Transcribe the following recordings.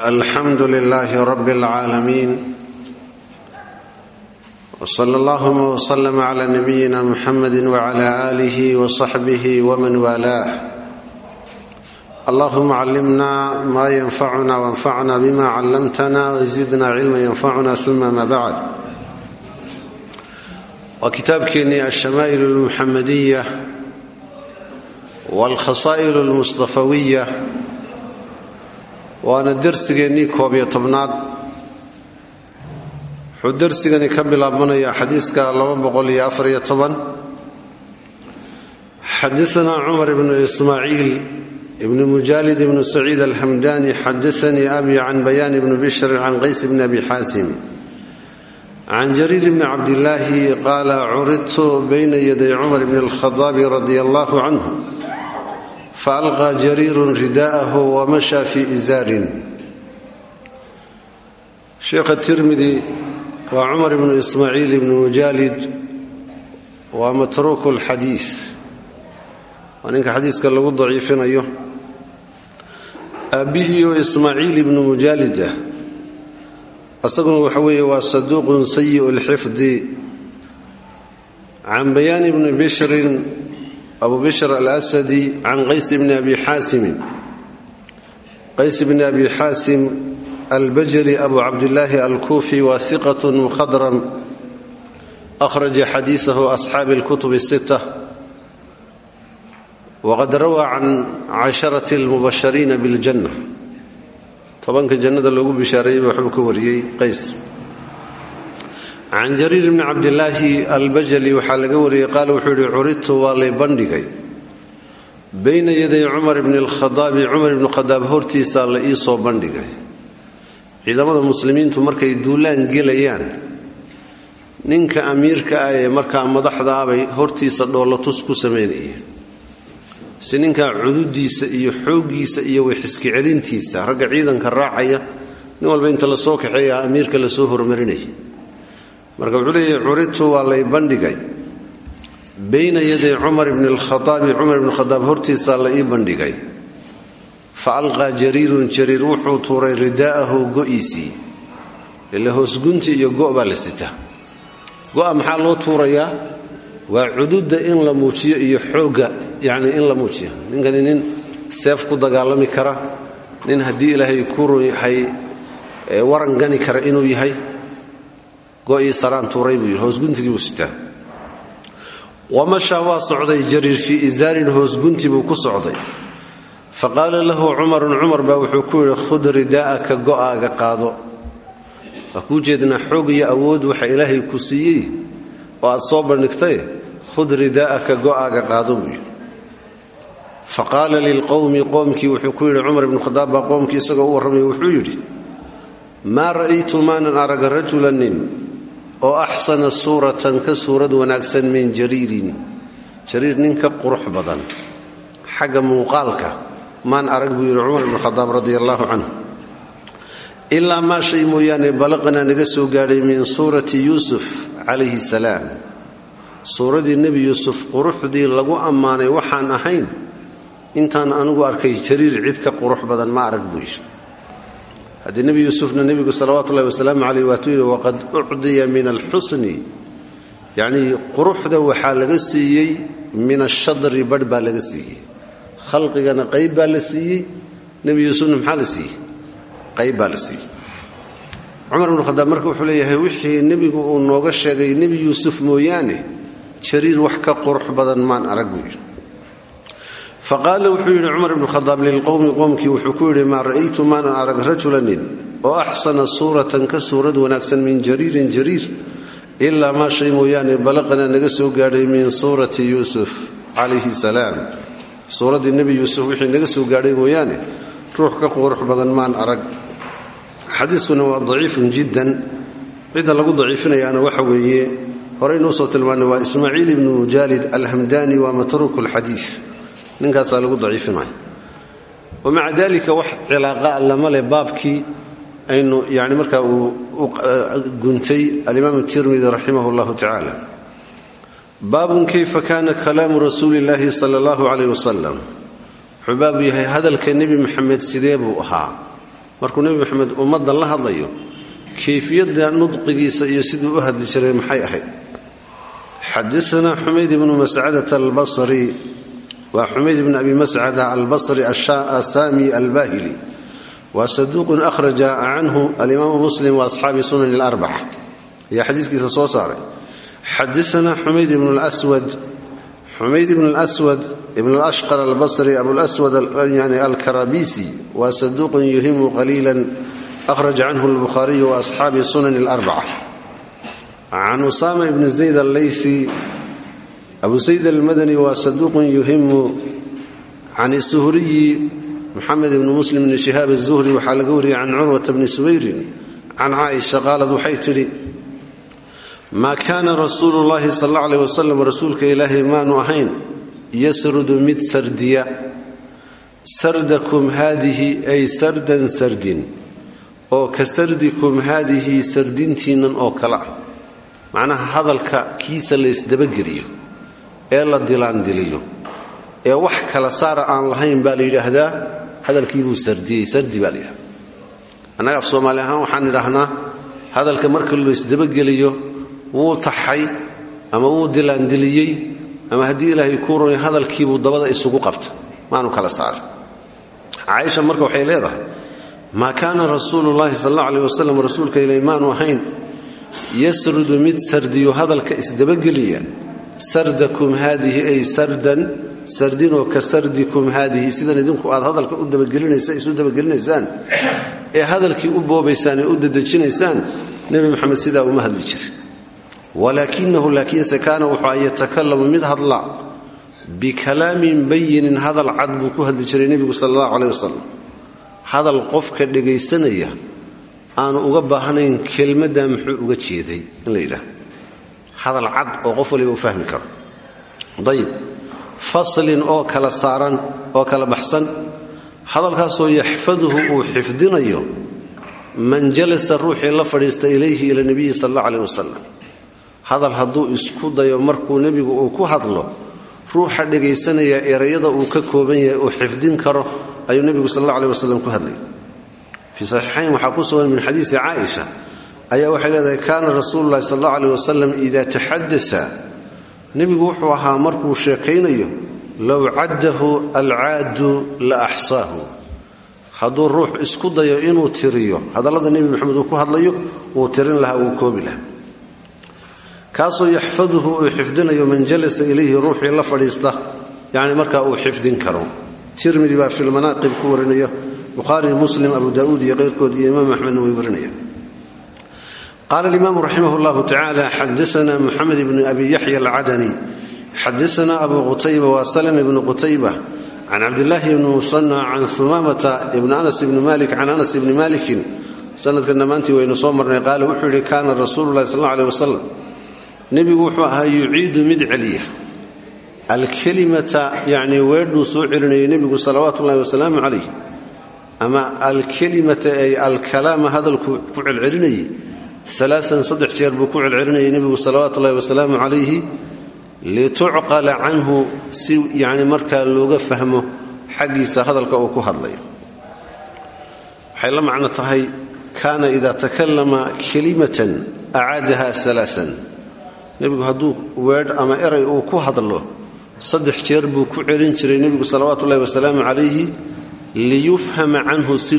alxamdu lilaahi rabi اlcaalamiin wsala allahuma wslama cla nabiyina muxamedi wcla alih wsaxbih wman waalaah allahuma callimna ma yanfacuna wanfacna bima callamtana wzidna cilma yanfacuna uma ma bacd waa kitaabkeennii alshamaa'il اlmuxamadiya wاlkhasaa'il اlmustafawiya waana dersigeennii koob iyo tobnaad. Wuxuu dersigani ka bilaabanayaa xadiiska xadaanaa cumar ibnu ismaaciil ibni mujaalid ibnu saciid alhamdani xadaanii abi can bayaan ibni bishr can qays bni abi xaasim. Can jariir bni cabdillaahi qaala curidtu bayna yaday cumar bni alkhadaabi radia allahu canhu faalqaa jariirun rida'ahu wamashaa fii izaarin sheekha tirmidi waa cumar ibnu ismaaciil ibnu mujaalid waa matruuku lxadiis waa ninka xadiiska lagu daciifinayo aabbihiioo ismaaciil ibnu mujaalid ah isaguna waxa weeye waa saduuqun sayi'u lxifdi can bayaan ibni bishrin abu bishr alasadi can qays bni abi xaasimin qays bni abi xaasim albajri abu cabdillaahi alkuufi waa siqatun mukhadram. Akhraja xadiisahu asxaabi alkutubi sita waqad rawaa can casharati almubashariina biاljanna tobanka jannada loogu bishaareeyey baa waxbuu ka wariyey qays can jariir bni cabdilaahi albajali waxaa laga wariyey qaal wuxuu yihi curidtu waa lay bandhigay bayna yaday cumar bni lkhadaabi cumar ibnu khadaab hortiisaa la ii soo bandhigay ciidamada muslimiintu markay duulaan gelayaan ninka amiirka ah ee markaa madaxda ah bay hortiisa dhoolatus ku samaynayeen si ninkaa cududiisa iyo xooggiisa iyo wixiska celintiisa ragga ciidanka raacaya nin walba inta la soo kaxeeya amiirka la soo hormarinaya marka wuxuu leeyahy curidtu waa lay bandhigay. Bayna yaday cumar bni lkhaaabi cumar ibni khadaab hortiisaa la ii bandhigay. Fa alqaa jariirun jariir wuxuu tuuray ridaa'ahu go'iisii ila hoosgunti iyo go' baa la sitaa go'a maxaa loo tuurayaa waa cududda in la muujiyo iyo xoogga yacni in la muujiyo. Ninkani nin seef ku dagaalami kara nin haddii ilaahay ku yahay waran gani kara inuu yahay go'ii saraan tuuray buu yidhi buu sitaa wamashaa waa socday jariir fii isaarin hoosgunti buu ku socday. Fa qaala lahu cumarun cumar baa wuxuu ku yidhi khud ridaa'aka go'aaga qaado. Waa kuu xoog iyo awood waxa ilaahay ku siiyey oo aad soo bandhigtay khud ridaa'aka go'aaga qaado buu yidhi. Fa qaala lilqowmi qoomkii wuxuu ku yidhi cumar ibnu khadaab baa qoomkii isagoo u warramaya wuxuu yidhi maa ra'aytu maanan arag rajulanin oo axsana suuratan ka suurad wanaagsan min jariirin. Jariir nin ka qurux badan. Xagga muuqaalka maan arag buu yidhi cumar ibnu khadaab radia allaahu canhu. Ilaa maa shay mooyaane balaqnaa naga soo gaadhay min suurati yuusuf calayhi salaam. Suuradii nebi yuusuf quruxdii lagu ammaanay waxaan ahayn intaan anigu arkay jariir cid ka qurux badan ma arag buu yidhi haddii nebi yuusufna nebigu salawaatu ullahi wasalaamu caleyh waatuu yidhi waqad ucdiya min alxusni. Yacnii quruxda waxaa laga siiyey min ashadri badh baa laga siiyey. Khalqigana qayb baa la siiyey. Nebi yuusufna maxaa la siiyey? Qayb baa la siiyey. Cumar ibnu khadaab marka wuxuu leeyahay wixii nebigu uu nooga sheegay nebi yuusuf mooyaane jariir wax ka qurux badan maan arag faqaala wuxuu yidhi cumar ibnu khadaab lilqowmi qowmkii wuxuu ku yidhi maa ra'aytu maanan arag rajulanin oo axsana suuratan ka suurad wanaagsan min jariirin jariir ilaa maa shay mooyaane balaqana naga soo gaadhay min suurati yuusuf calayhi salaam suuraddii nebi yuusuf wixii naga soo gaadhay mooyaane ruux ka qurux badan maan arag xadiiskuna waa daciifun jiddan cidda lagu daciifinayaana waxa weeye matruuku lxadiis ninkaasaa lagu daciifinaya wamaca dalika wax cilaaqa lama leh baabkii aynu yani markaa uu guntay alimaam tirmidi raximah llahu tacaala. Baabun kayfa kana kalaamu rasuuli illaahi sala wuxuu baabu yahay hadalka nebi maxamed sidee buu ahaa. Markuu nebi maxamed ummaddan la hadlayo kayfiyadda nudqigiisa iyo siduu u hadli jiray maxay ahayd? Xadaana xumayd ibnu mascadata albasri waa xumayd ibn abi mascada albasri asami albahili. Waa saduuqun ahraja canhu alimaamu muslim wa asxaabi sunan اlarbaca ayaa xadiiskiisa soo saaray. Xadaana xumayd ibn lswad xumayd ibn lswad ibn alashqar albasri abulswad alkarabisi. Waa saduuqun yuhimu qaliila ahraja canhu lbukhaariyu wa asxaabi sunan اlarbaca can usama ibn zayd alleysi abu sayd almadani waa saduuqun yuhimu can suhriyi muxamed ibni muslim bni shihaab azuhri waxaa laga wariyey can curwata bni subayrin can caaisha qaalad waxay tidhi maa kaana rasuulu llahi sal alla aleh wasalam rasuulka ilaahay maanu ahayn yasrudu mid sardiya. Sardakum haadihi ay sardan sardin oo ka sardikum haadihi oo kale ah. Macnaha hadalka kiisa laysdabageliyo ee la dilaandiliyo. Ee wax kala saara aan lahayn baa la yidhaahdaa hadalkiibuu sardiyey sardi baa la yidhahda annaga ahaan waxaan idhaahnaa hadalka marka laysdabageliyo wuu taxay ama wuu dilaandiliyey ama haddii ilaahay kuu ronya hadalkiibuu dabada isugu qabta maanu kala saarin. Caaisha marka waxay leedahay maa kaana rasuulu llaahi sal alla aleh wasalam rasuulka ilay maanu ahayn yasrudu mid sardiyo hadalka isdabageliya sardakum haadihi ay sardan sardinoo ka sardikum haadihi. Sidan idinku aad hadalka isu dabagelinaysaan ee hadalkii u boobaysaan u dadejinaysaan nebi maxamed sidaa uma hadli jirin walaakinahu laakiinse kaana wuxuu an mid hadla bikalaamin bayinin hadal cad buu ku hadli jiray nebigu sal allahu wasalam hadal qofka dhegaysanaya aanu uga baahnayn kelmadda muxuu uga jeeday in hadal cad oo qof waliba u fahmi karo. Ayib faslin oo kala saaran oo kala baxsan. Hadalkaasoo yaxfaduhu uu xifdinayo man jalasa ruuxii la fadhiista ilayhi ila nebiyi sal alla aleh wasalam hadal hadduu isku dayo markuu nebigu uu ku hadlo ruuxa dhegaysanaya erayada uu ka kooban yahay uu xifdin karo ayuu nebigu sal alla aleh wasalam ku hadlay. Fii saxiixayn waxaa ayaa waxay leedahay kaana rasuulu llahi sal allahu aleh wasalam ida taxadasa nebigu wuxuu ahaa markuu sheekaynayo low caddahu alcaadu la axsaahu. Hadduu ruux isku dayo inuu tiriyo hadallada nebi maxamed uu ku hadlayo wuu tirin lahaa wuu koobi lahaa. Kaasoo yaxfaduhu uu xifdinayo man jalasa ilayhi ruuxii la fadhiista yani markaa uu xifdin karo. Tirmidi baa fi lmanaaqib ku warinaya bukhaari muslim abu daauud iyo keyrkood iyo imaam axmedna way warinaya qaala alimaamu raximah llahu tacala xadaana muxamed ibni abi yaxya alcadani xadaana abu qutayba waa salm ibni qutayba can cabdillaahi ibni musana can humamata ibni anas ibni malik can anas ibni malikin sanadkan dhammaantii waynu soo marnay qaala wuxuu yidhi kaana rasuulu llahi sal aleh wasalam nebigu wuxuu ahaa yuciidu mid celiya alkelimata yacnii weedhuu soo celinayay nebigu salawaatu ullahi wasalaamu calayh ama alkelimata ay ku celcelinayay alaaan saddex jeer buu ku celcelinayay nebigu salawaatu ullahi wasalaamu calayhi litucqala canhu si yacni markaa looga fahmo xaggiisa hadalka uu ku hadlayo waxay la macno tahay kaana ida takallama kelimatan acaadaha alaaan nebigu hadduu weedh ama eray uu ku hadlo saddex jeer buu ku celin jiray nebigu salawaatu ullahi wasalaamu calayhi liyufhama canhu si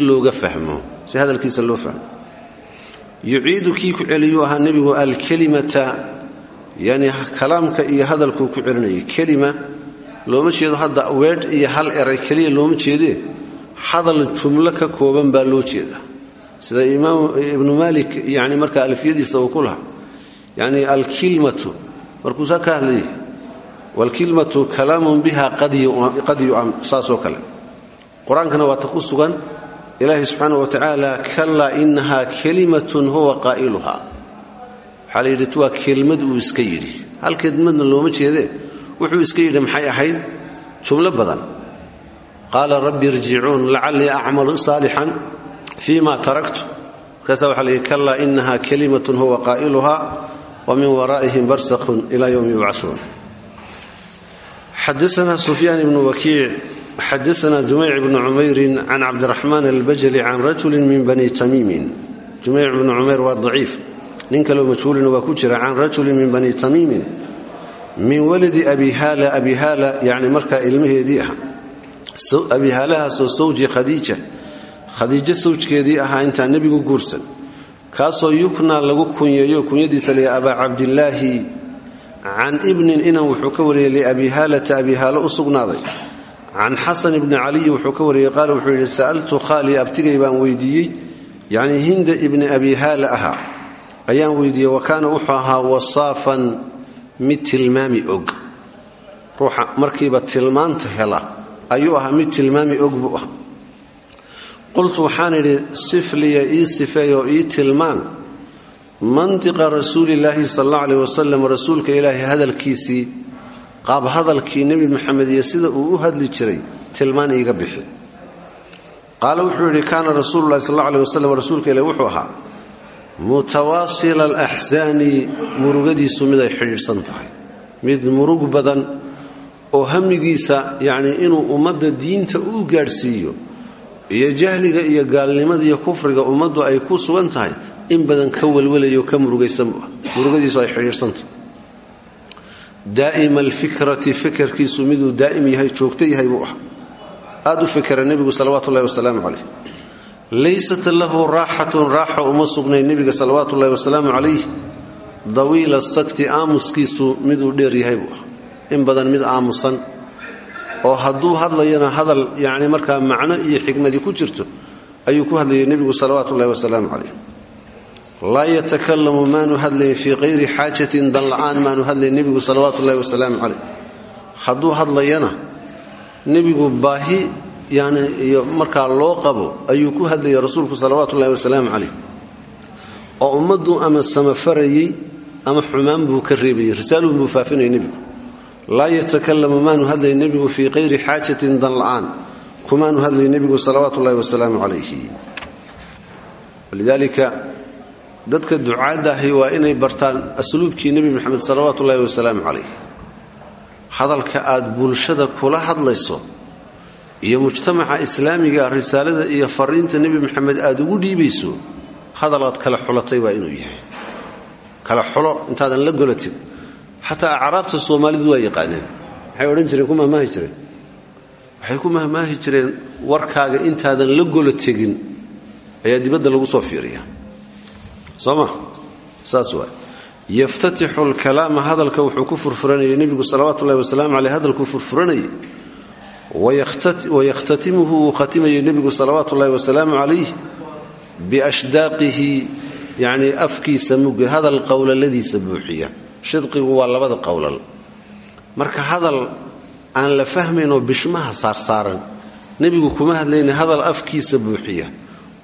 yuciidu kii ku celiyuu ahaa nebigu alkelimata yani kalaamka iyo hadalkuu ku celinayay kelima looma jeedo hadda weedh iyo hal eray keliya looma jeedee hadal jumlo ka kooban baa loo jeedaa sida imaam ibnu maalik yani marka alfiyadiisa uu ku lahaa yani alkilmatu markuusaa ka hadlayay waalkilmatu kalaamun biha qad yu'am saasoo kale. Qur'aankana waa ta ku sugan ilaahi subxaana wa tacaala kalaa inaha kelimatun huwa qaa'iluha. Waxaa la yidhi waa kelmad uu iska yidhi. Hal kelmadna looma jeedee? Wuxuu iska yidhi maxay ahayd? Jumlo badan. Qaala rabbi irjicuun lacallii acmalu saalixan fii ma taraktu. Markaasaa waxa la yidhi kalaa inaha kelimatun huwa qaa'iluha wa min waraa'ihim barsaqun ila yowmi yubcahuun xadaana sufyaan ibnu wakiic xadaana jumeyc bnu cumeyrin can cabdiraxmaan albajali can rajulin min bani tamiimin jumeyc bnu cumeyr waa daciif nin kaleo majhuulina waa ku jira can rajulin min bani tamiimin min waladi abi haala abi haala yani markaa ilmaheedii ah abi haalahaasoo sawji khadiija khadiijo sawjkeedii ahaa intaan nebigu guursan kaasoo yuknaa lagu kunyeeyo kunyadiisa laya abaa cabdilaahi can ibnin inan wuxuu ka wariyey liabi haalata abi haalo u sugnaaday can xasan ibni caliyi wuxuu ka wariyey qaal wuxuu yidhi sa'altu khaalii abtigay baan weydiiyey yacnii hinda ibni abi haala ahaa ayaan weydiiyey wa kaana wuxuu ahaa wasaafan mid tilmaami og ruuxa markiiba tilmaanta hela ayuu ahaa mid tilmaami og buu ah qultu waxaan idhi sifliya ii sifeeyoo ii tilmaan mantiqa hadalkiisii qaab hadalkii nebi maxamed iyo sida uu u hadli jiray tilmaan iiga bixi. Qaala wuxuu yidhi kaana rasuululahi sal alla aleh rasuulka ilahi wuxuu ahaa mutawaasila alaxsaani murugadiisu miday xidhiidhsan tahay. Mid murug badan oo hamigiisa yacnii inuu ummadda diinta u gaadhsiiyo iyo jahliga iyo gaalnimada iyo kufriga ummaddu ay ku sugan tahay in badan ka welwelayo ka murugaysan murugadiisu ay xidhiidhsantahay daa'ima alfikrati fikirkiisu miduu daa'im yahay joogto yahay buu ah. Aad u fikra nebigu salawaatu ullahi wasalaamu caleyh laysat lahu raaxatun raaxa uma sugnay nebiga salawaatu ullahi wasalaamu calayh. Dawiila sakti aamuskiisu miduu dheer yahay buu ah. In badan mid aamusan. Oo hadduu hadlayana hadal yacni markaa macno iyo xikmadii ku jirto ayuu ku hadlayay nebigu salawaatu ullahi wasalaamu calayh laa yatakalamu maanu hadlayn fii qayri xaajatin dan la'aan maanu hadlayn nebigu salawaatu ullahi wasalaamu calayh. Hadduu hadlayana nebigu baahi yani iyo markaa loo qabo ayuu ku hadlayay rasuulku salawaatu ullahi wasalaamu calayh. Oo ummaddu ama samafarayey ama xumaan buu ka reebayey risaaluhu buu faafinayay nebigu. Laa yatakalamu maanu hadlay nebigu fii qayri xaajatin dan la'aan kumaanu hadlay nebigu dadka ducaadda ahi waa inay bartaan asluubkii nebi maxamed salawaatu ullahi wasalaamu calayh. Hadalka aad bulshada kula hadlayso iyo mujtamaca islaamiga risaalada iyo fariinta nebi maxamed aad ugu dhiibayso hadal aad kala xulatay waa inuu yahay. Kala xulo intaadan la golatin xataa acraabta soomaalidu waa yaqaaneen. Maxay odhan jireen ku mahmaahi jireen. Waxay ku mahmaahi jireen warkaaga intaadan la golo tegin ayaa dibadda lagu soo fiiriya soo ma saas waa yaftatixu lkalaama hadalka wuxuu ku furfuranayay nebigu salawaatu ullahi wasalaamu caleyh hadalkuu furfuranayay. Wayakhtatimuhu wuu khatimayay nebigu salawaatu ullahi wasalaamu calayh biashdaaqihi yacnii afkiisa mugga hadal qowlaladiisa buuxiya. Shidqigu waa labada qowlal marka hadal aan la fahmaynoo bishmaha saarsaaran nebigu kuma hadlayna hadal afkiisa buuxiya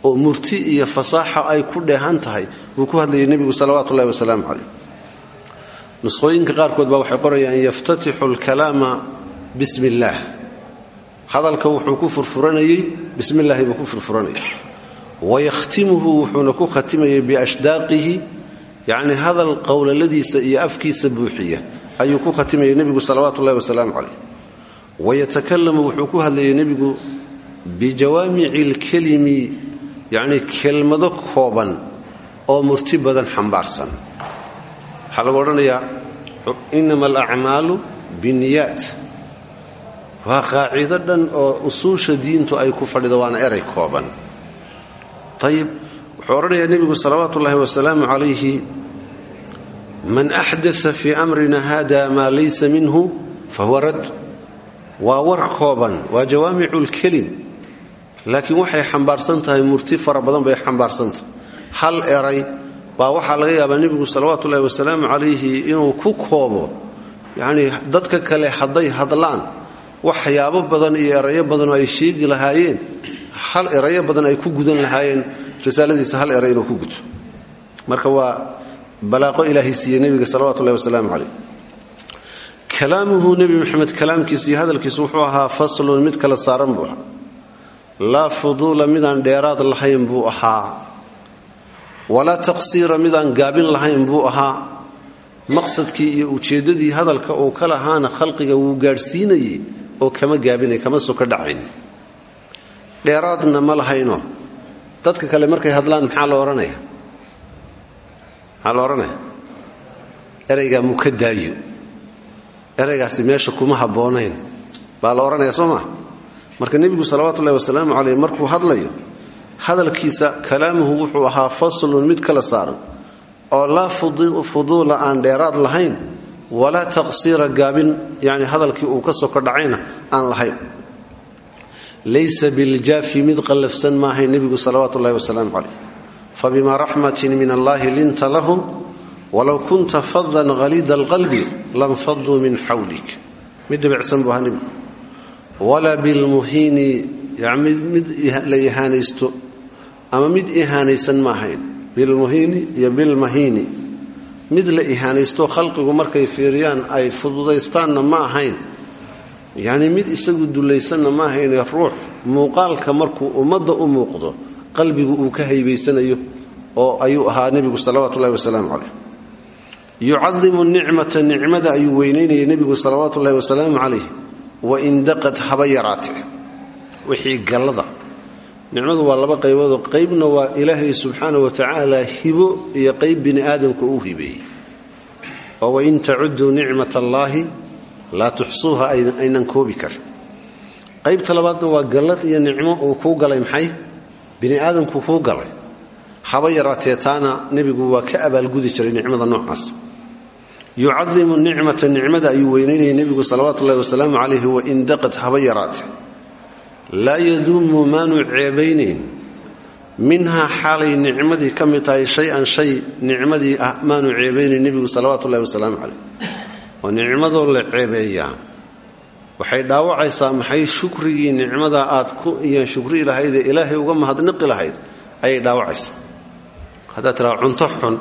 oo murti iyo fasaaxa ay ku dheehan tahay buu ku hadlayay nebigu salawaatu ullahi wasalaamu calayh. Nusqooyinka qaarkood baa waxay qorayaan yaftatixu alkalaama bismi illaah wuxuu ku furfuranayey bismi illaahi buu ku furfuranayay. Wayakhtimuhu wuxuuna ku khatimayay biashdaaqihi yacnii hadal qowlaladiisa iyo afkiisa buuxiya ayuu ku khatimayay nebigu salawaatu ullahi wasalaamu calayh. Wayatakalamu wuxuu ku hadlayay nebigu bijawaamici lkelimi yacnii kelmado kooban oo murti badan xambaarsan. Waxaa lagu odhanayaa inama alacmaalu binniyaat. Waa qaacido dhan oo usuusha diintu ay ku fadhido waana eray kooban. Ayib wuxuu odhanayaa nebigu salawaatu ullaahi wasalaamu calayhi man axdaa fii amrina hada maa laysa minhu fahuwa rad. Waa war kooban waa jawaamicu lkelim laakiin waxay xambaarsan tahay murti fara badan bay xambaarsan tahay hal eray baa waxaa laga yaabaa nebigu salawaatu ullahi wasalaamu calayhi inuu ku koobo yacnii dadka kale hadday hadlaan waxyaabo badan iyo erayo badanoo ay sheegi lahaayeen hal erayo badan ay ku gudan lahaayeen risaaladiisa hal eray inuu ku guto marka waa balaaqo ilaahay siiye nebiga salawatu ullahi wasalaamu kalaamuhu nebi maxamed kalaamkiisa iyo hadalkiisu wuxuu ahaa faslun mid kala saaran buu ahaa. Laa fuduula midaan lahayn buu ahaa walaa taqsiira midaan gaabin lahayn buu ahaa. Maqsadkii iyo ujeeddadii hadalka uu ka lahaana khalqiga wuu gaadhsiinayey oo kama gaabinay kama soka dhacayn dheeraadna ma lahayno. Dadka kale markay hadlaan maxaa la odhanaya maxaa la odhanaya eraygaa muka meesha kuma habboonayn. Baa la odhanaya soo maa marka nebigu salawaatu ullahi wasalaamu markuu hadlayo hadalkiisa kalaamuhu wuxuu ahaa faslun mid kala saaran oo laa fuduula aan dheeraad lahayn walaa taqsiira gaabin yani hadalkii uu ka soko dhacayna aan lahayn. Laysa biljaafi mid qallafsan maahay nebigu salawaatu ullahi wasalaamu caleyh fabima raxmatin min allahi linta lahum walow kunta fadan haliida alqalbi lanfaduu min xawlik. Mid dabicsan buu ahaa nebigu. Walaa bilmuhiini mid la ihaanaysto ama mid ihaanaysan ma ahayn. Bilmuhiini iyo bilmahiini mid la ihaanaysto khalqigu markay fiiriyaan ay fududaystaanna ma ahayn. Yacnii mid isagu dulaysanna ma ahayne ruux muuqaalka markuu ummadda u muuqdo qalbigu uu ka haybaysanayo oo ayuu ahaa nebigu salawaatu ullahi wasalaamu caleyh yucadimu nicmata nicmada ayuu weynaynaya nebigu salawaatu ullahi wasalaamu calayh. Wain daqad haba wixii gallada nicmadu waa laba qayboodoo qaybna waa ilaahay subxaana wa tacaala hibo iyo qayb bini aadamka uu hibeeyey. Oo wain tacuduu nicmat allaahi laa tuxsuuha aynan koobi karin qaybta labaadna waa gallad iyo nicmo uu kuu galay maxay? Bini aadamku kuu galay. Haba yaraatee taana nebigu waa ka abaalgudi jiray nicmada noocaas. Yucadimu nicmata nicmada ayuu weynaynaya nebigu salawaatu ullahi wasalaamu calayhi wain daqad haba yaraatee laa yaduumu maanu ceebaynayn minhaa xaalay nicmadii ka mid tahay shay-an shay nicmadii ah maanu ceebaynayn nebigu salawaatu ullahi wasalaamu la ceebeeyaa. Waxay dhaawacaysaa maxay shukrigii nicmada aad ku iyo shukri lahayd ee ilaahay uga mahadnaqi lahayd? Ayay dhaawacaysaa. Haddaad tiraa cunto xun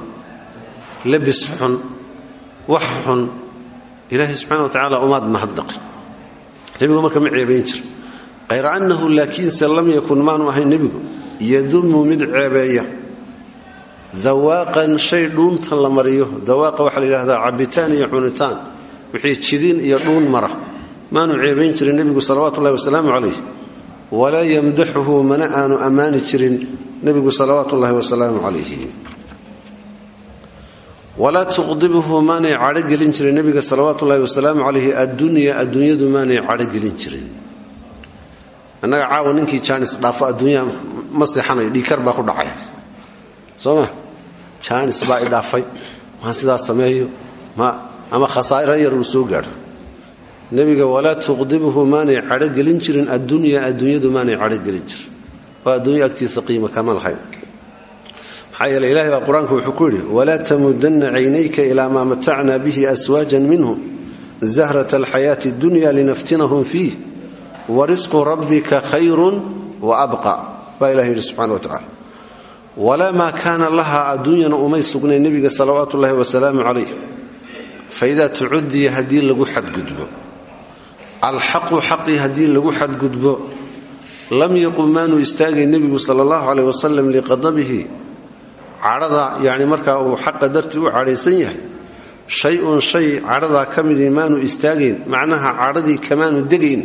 labis xun wax xun ilaahay subxana wa tacaala umaad mahadnaqin. Nebigu marka ma ceebayn hayra annahu laakiinse lam yakun maanu ahayn nebigu yadumu mid ceebeeya. Dawaaqan shay dhuunta la mariyo. Dawaaqa waxaa la yidhahdaa cabbitaan iyo cunitaan. Wixii jidiin iyo dhuun mara. Maanu ceebayn jirin nebigu salawaatu ullahi wasalaamu calayh. Walaa yamdaxuhu mana aanu ammaani jirin nebigu salawaatu ullahi wasalaamu calayhi. Walaa tuqdibuhu maanay cadhogelin jirin nebiga salawaatu ullahi wasalaamu calayhi. Addunya adduunyadu maanay cadhogelin jirin annaga caawa ninkii jaanis dhaafo adduunya ma seexanayo dhiikar baa ku dhacay. Soo ma? Jaanis baa i dhaafay. Maan sidaas sameeyo? Ama khasaa'iro yar uu soo gaadho? Nebiga walaa tuqdibuhu maanay cadhogelin jirin addunya adduunyadu maanay cadhogelin jirin. Oo adduunya agtiisa qiima kama lahayn. Maxaa yeele ilahay baa wuxuu ku yidhi walaa tamudanna caynayka ilaa maa matacna bihi aswaajan minhum zahrat alxayaati addunya linaftinahum fiih warisqu rabbika khayrun wa abqa baa ilah yidhi subxana wa tacala walaa maa kaana laha adduunyana umay sugnayn nebiga salawaatu ullahi wasalaamu calayh faidaa tucudiya haddii lagu xadgudbo alxaqu xaqii haddii lagu xadgudbo lam yaqum maanu istaagay nebigu sala allahu caleyh wasalam liqadabihi cadhada yacni markaa uu xaqa dartii u cadhaysan yahay shay-un shay cadhadaa ka midii maanu istaagayn macnaha cadhadii kamaanu degayn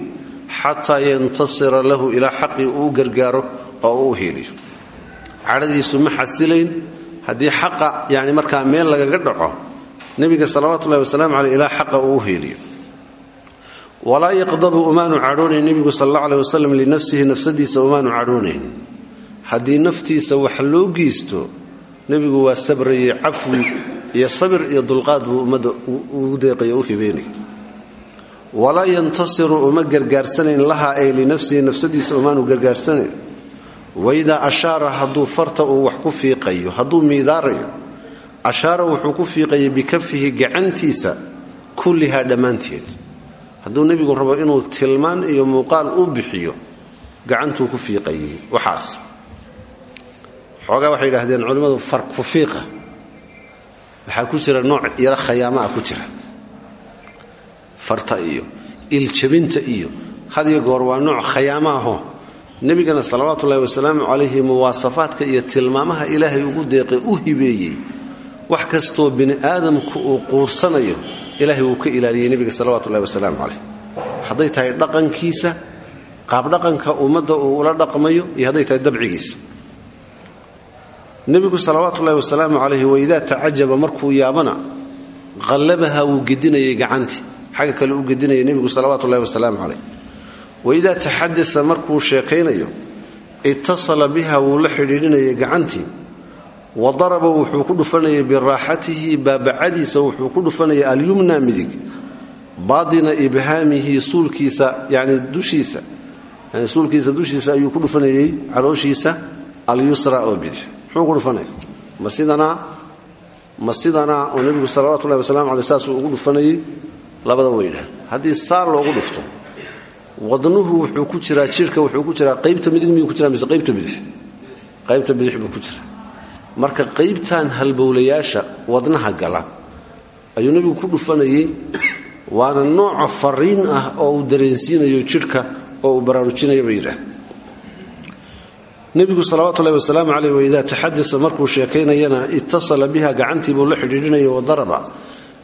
xataa yantasira lahu ilaa xaqii uu gargaaro oo uu hiiliyo cadhadiisu ma xasilayn. Haddii xaqa yani markaa meel lagaga dhaco nebiga salawaatullahi wasalaamu caleyh ilaa xaqa uu hiiliyo walaa yaqdabu umaanu cadhoonayn nebigu sal alla aleh wasalam linafsihi nafsadiisa umaanu cadhoonayn. Haddii naftiisa wax loo geysto nebigu waa sabrayey cafwi iyo sabir iyo dulqaad buu ummadda ugu deeqayo u hibeynaya walaa yantasiru uma gargaarsanayn laha ay linafsihi nafsadiisa umaanu gargaarsanayn. Waidaa ashaara hadduu farta uu wax ku fiiqayo hadduu miidaarayo ashaara wuxuu ku fiiqaya bikafihi gacantiisa kullihaa dhammaanteed. Hadduu nebigu rabo inuu tilmaan iyo muuqaal u bixiyo gacantuu ku fiiqayay waxaas. Xoogaa waxay yidhaahdeen culimmadu far ku fiiqa. Waxaa ku jira nooc yaro khayaamaa ku jira farta iyo iljabinta iyo hadiyo goor waa nooc khayaamaaho nebigana salawaatuullahi wasalaamu calayhi muwaasafaadka iyo tilmaamaha ilaahay ugu deeqay u hibeeyey. Wax kastoo bini aadamku uu quursanayo ilaahay wuu ka ilaaliyey nebiga salawatullahi wasalaamu calayh hadday tahay dhaqankiisa qaabdhaqanka ummadda uu ula dhaqmayo iyo hadday tahay dabcigiisa. Nebigu salawaatu ullahi wasalaamu calayhi waidaa tacajaba markuu yaabana qallabaha wuu gedinayay gacantii xagga kale u gedinayay nebigu salawaatu ullahi wasalaamu calayh. Waidaa taxadasa markuu sheekaynayo ittasala biha wuu la xidhiidhinayay gacantii wa daraba wuxuu ku dhufanayay biraaxatihi baabacadiisa wuxuu ku dhufanayay alyumna midig baadina ibhaamihi suulkiisa yani dushiisa yani suulkiisa dushiisa ayuu ku dhufanayay calooshiisa alyusra oo bidix. Muxuu ku dhufanaya ma sidanaa ma sidanaa oo nebigu salawatullahi wasalamu aley saasuu ugu dhufanayay labada waydha haddii saa loogu dhufto wadnuhu wuxuu ku jiraa jidhka wuxuu ku jiraa qaybta midig miyuu ku jiraa mise qaybta bidix qaybta bidix buu ku jira marka qaybtan halbowlayaasha wadnaha gala ayuu nebigu ku dhufanayay waana nooca fariin ah oo uu dareensiinayo jidhka oo uu baraarujinayo bay yidhaah nebigu salawatullahi wasalaamu caleyh waidaa taxadasa markuu sheekaynayana ittasala biha gacantiibuu la xidhiidhinaya wadaraba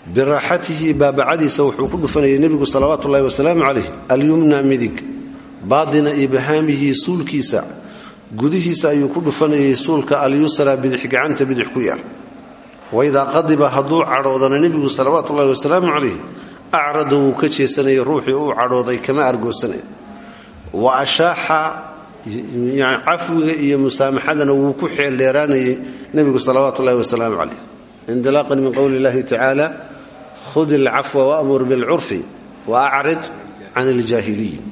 biraaxatihi baabacadiisa wuxuu ku dhufanayay nebigu salawaatu ullahi wasalaamu calayh alyumna midig. Baadina ibhaamihi suulkiisa gudihiisa ayuu ku dhufanayay suulka alyusra bidix gacanta bidix ku yaal waidaa qadiba hadduu cadhoodana nebigu salawaatu ullahi wasalaamu calayh acrada wuu ka jeesanayay ruuxii uu cadhooday kama argoosanay wa ashaaxa cafwiga iyo musaamaxadana wuu ku xeeldheeraanayay nebigu salawaatu ullahi wasalaamu calayh. Indilaaqan min qowli illahi tacaala hud ilcafwa waamur bilcurfi wa acrid can iljaahiliyin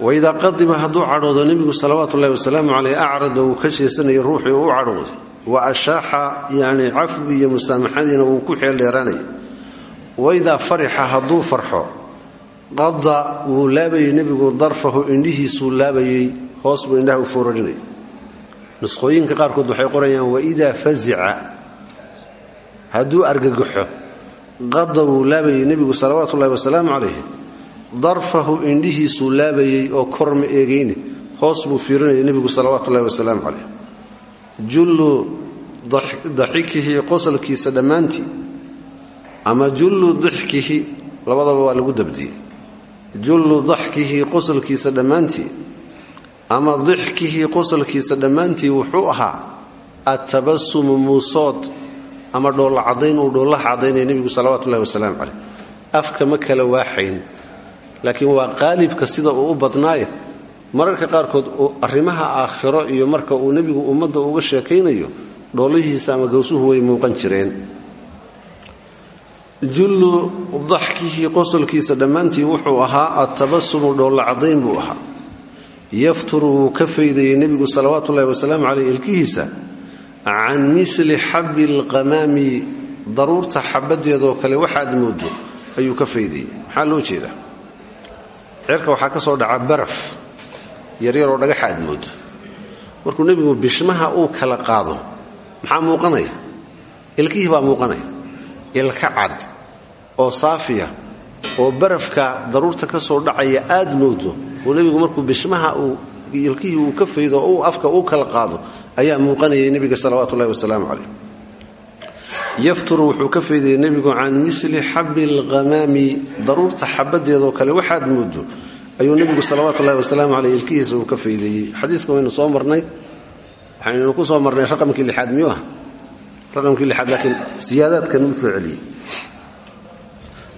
waidaa qadiba hadduu cadhoodo nebigu salawaatu ullahi wasalaamu caleyh acrada wuu ka jeesanayay ruuxii uu cadhooday wa ashaaxa yani cafwi iyo musaamaxadiina wuu ku xeeldheeraanayay waidaa farixa hadduu farxo qada wuu laabayay nebigu darfahu indhihiisuu laabayay hoos waxay qorayaan waidaa fazica hadduu argagaxo qada wuu laabayay nebigu salawaatu ullahi wasalaamu calayh darfahu indhihiisuu laabayay oo kor ma eegayne hoos buu fiirinaya nebigu salawaatu ullahi wasalaamu calayh jullu daxikihi qosalkiisa dhammaantii ama jullu dixkihi labadaba waa lagu dabdiyey. Jullu daxkihi qosalkiisa dhammaantii ama dixkihi qosalkiisa dhammaantii wuxuu ahaa attabasumu muusood ama dhoolla caddayn uu dhoollaha caddaynaya nebigu salawatu ullahi wasalaamu caleyh afka ma kala waaxayn laakiin waa qaalibka sida uu u badnaaye mararka qaarkood arrimaha aakhiro iyo marka uu nebigu ummadda uga sheekaynayo dhoollihiisa ama gawsuhu way muuqan jireen. Jullu daxkihi qosolkiisa dhammaantii wuxuu ahaa attabasumu dhoolla caddayn buu ahaa. Yafturu wuu ka faydayay nebigu salawaatu ullahi wasalaamu caleyh ilkihiisa can misli xabbi alqamaami daruurta xabaddeedoo kale waxaad moodo ayuu ka faydayay maxaa loo jeedaa? Cirka waxaa ka soo dhaca baraf yaryaroo dhagaxa aad moodo markuu nebigu bishmaha uu kala qaado maxaa muuqanaya? Ilkihii baa muuqanaya. Ilka cad oo saafiya oo barafka daruurta ka soo dhacaya aad moodo uu nebigu markuu bishmaha ilkihii uu ka faydo oo afka uu kala qaado ayaa muuqanayay nebiga salawaatu ullahi wasalaamu caleyh yafturu wuxuu ka faydayay nebigu can misli xabbi alqamaami daruurta xabadeedoo kale waxaad moodo ayuu nebigu salawaatu ullahi wasalaamu caleyh ilkihiisa uu ka faydayey xadiiska waynu soo marnay waxaynu ku soo marnay raqamkii lixaad miyuu raqamkii lixaad laakiin siyaadaadkan uu soo celiyey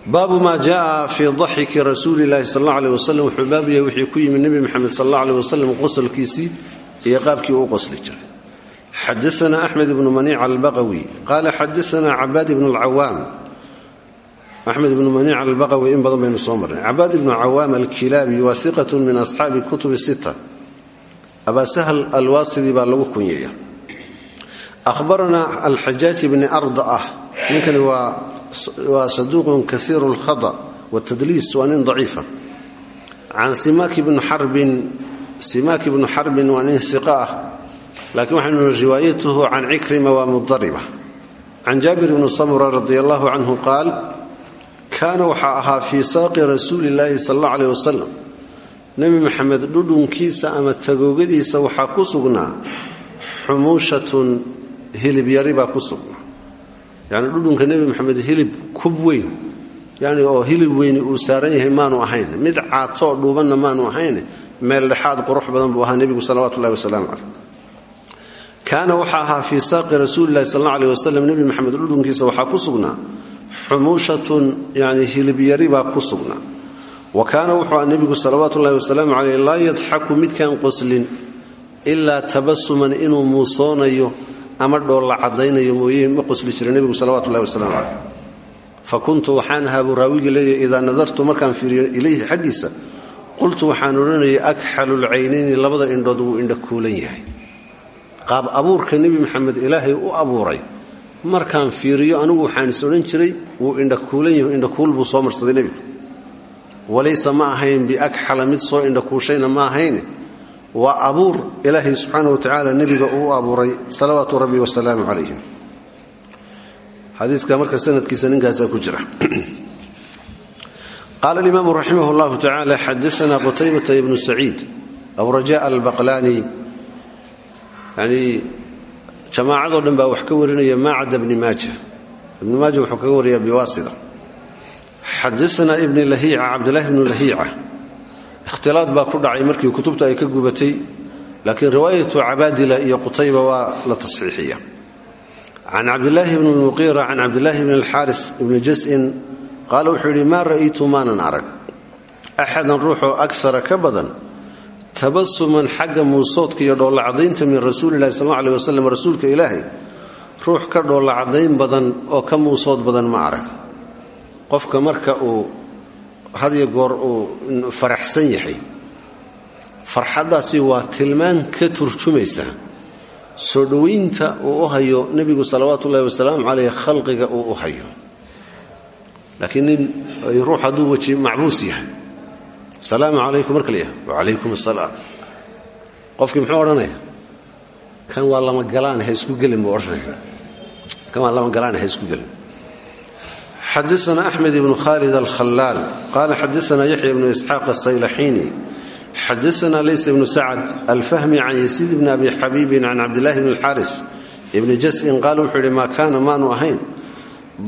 baabu maa jaءa fii daxiki rasuuli llahi sal اllah aleh wasalam wuxuu baab yahay wixii ku yimid nebi moxamed sal allah aleh wasalam jiray xadaana axmed ibnu maniic albaqawi qaala xadaana cabaad ibnu alcawaam axmed ibnu maniic albaqawi in badan baynu soo marnay cabaad ibnu cawaam alkilaabi waa iqat min asxaabi kutubi sita abaa sahl alwaasidi baa lagu kunyeeya ahbaranaa alxajaaj bni arda ah ninkani waa saduuqun kaiiru lkhada wtadliis waa nin daciifa can simaaki bni xarbin simaaki bnu xarbin waa nin iqa ah laakiin waxaynu riwaayatuhu can cikrima waa mudariba can jaabir bni samura radi allahu canhu qaal kaana waxaa ahaa fii saaqi rasuuli illaahi sal alla aleh wasalam nebi maxamed dhudhunkiisa ama tagoogadiisa waxaa ku sugnaa xumuushatun hilib yari baa ku sugnaa. Yacni dhudhunka nebi maxamed oo hilib weyni uu saaran yahay maanu ahayn. Mid caatoo dhuubanna maanu ahayn meel dhexaad qurux badan buu ahaa nebigu salawatu ullahi wasalaamu kaana waxaa ahaa fii saaqi rasuulilahi sal alla aleh wasalam maxamed dhudhunkiisa waxaa ku sugnaa. Xumuushatun yani hilibyari baa ku sugnaa. Wa kaana wuxuu aha nebigu salawaatu ullahi wasalaamu caleyh laa yadxaku midkaan qoslin ilaa tabasuman inuu muusoonayo ama dhoolla caddaynayo mooye ma qosli jira nebigu salawatu ullahi wasalaamu caleyh fa kuntu waxaan ahaa buu raawigii nadartu markaan fiiriyo ilayhi xaggiisa qultu waxaan odhanayay akxalulcaynayni labada indhood wuu indha kuulan yahay qaab abuurka nebi maxamed ilaahay u abuuray. Markaan fiiriyo anigu waxaan is odhan jiray wuu indhakuulan yahu indhakuul buu soo marsaday nebigu walaysa ma ahayn biakxala mid soo indhakuushayna ma ahayn waa abuur ilaahay subxaana wa tacaala nebiga uu abuuray salawaatu rabbi wasalaamu calayhim. Xadiiska marka sanadkiisa ninkaasaa ku jira. Qaala alimaamu raximah llahu tacala xadaana qutaybata ibnu saciid abu raja albaqlaani yani jamaacadoo dhan baa wax ka warinaya maa cadda bni maaja. Ibni maaja wuxuu kaga wariyaa biwaasida. Xadaana ibni lahiica cabdilaahi ibnu lahiica. Ikhtilaad baa ku dhacay markii kutubta ay ka gubatay laakiin riwaayatu cabaadila iyo qutayba waa la tasxiixiya. Can cabdilaahi bni lmuqiira can cabdilaahi bni alxaaris ibni jasin qaala wuxuu yidhi maa ra'aytu maanan arag. Axadan ruuxoo agsara ka badan tabasuman xagga muusoodka iyo dhoollacadaynta min rasuulilahi sal alla aleh wasalam rasuulka ilaahay. Ruux ka dhoollacadayn badan oo ka muusood badan ma arag. Qofka marka uu hadiyo goor uu faraxsan yahay farxaddaasi waa tilmaan ka turjumaysa soo dhowaynta uu u hayo nebigu salawaatu ullahi wasalaamu caleyh khalqiga uu u hayo. Laakiin nin ruux hadduu weji macbuus yahay salaamu calaykum marka layahay wacalaykum asalaam qofkii muxuu odhanaya? Kan waa lama galaan ha isku gelin buu odhanaya. Kan waa lama galaan ha isku gelin. Xadaana axmed ibnu khalid alkhalaal qaala xadaana yaxya ibnu isxaaq asaylaxiini xadaana laysa ibnu sacad alfahmi can yasiid bni abi xabiibin can cabdillahi bni alxaaris ibni jasin qaala wuxuu yidhi maa kaana maanu ahayn?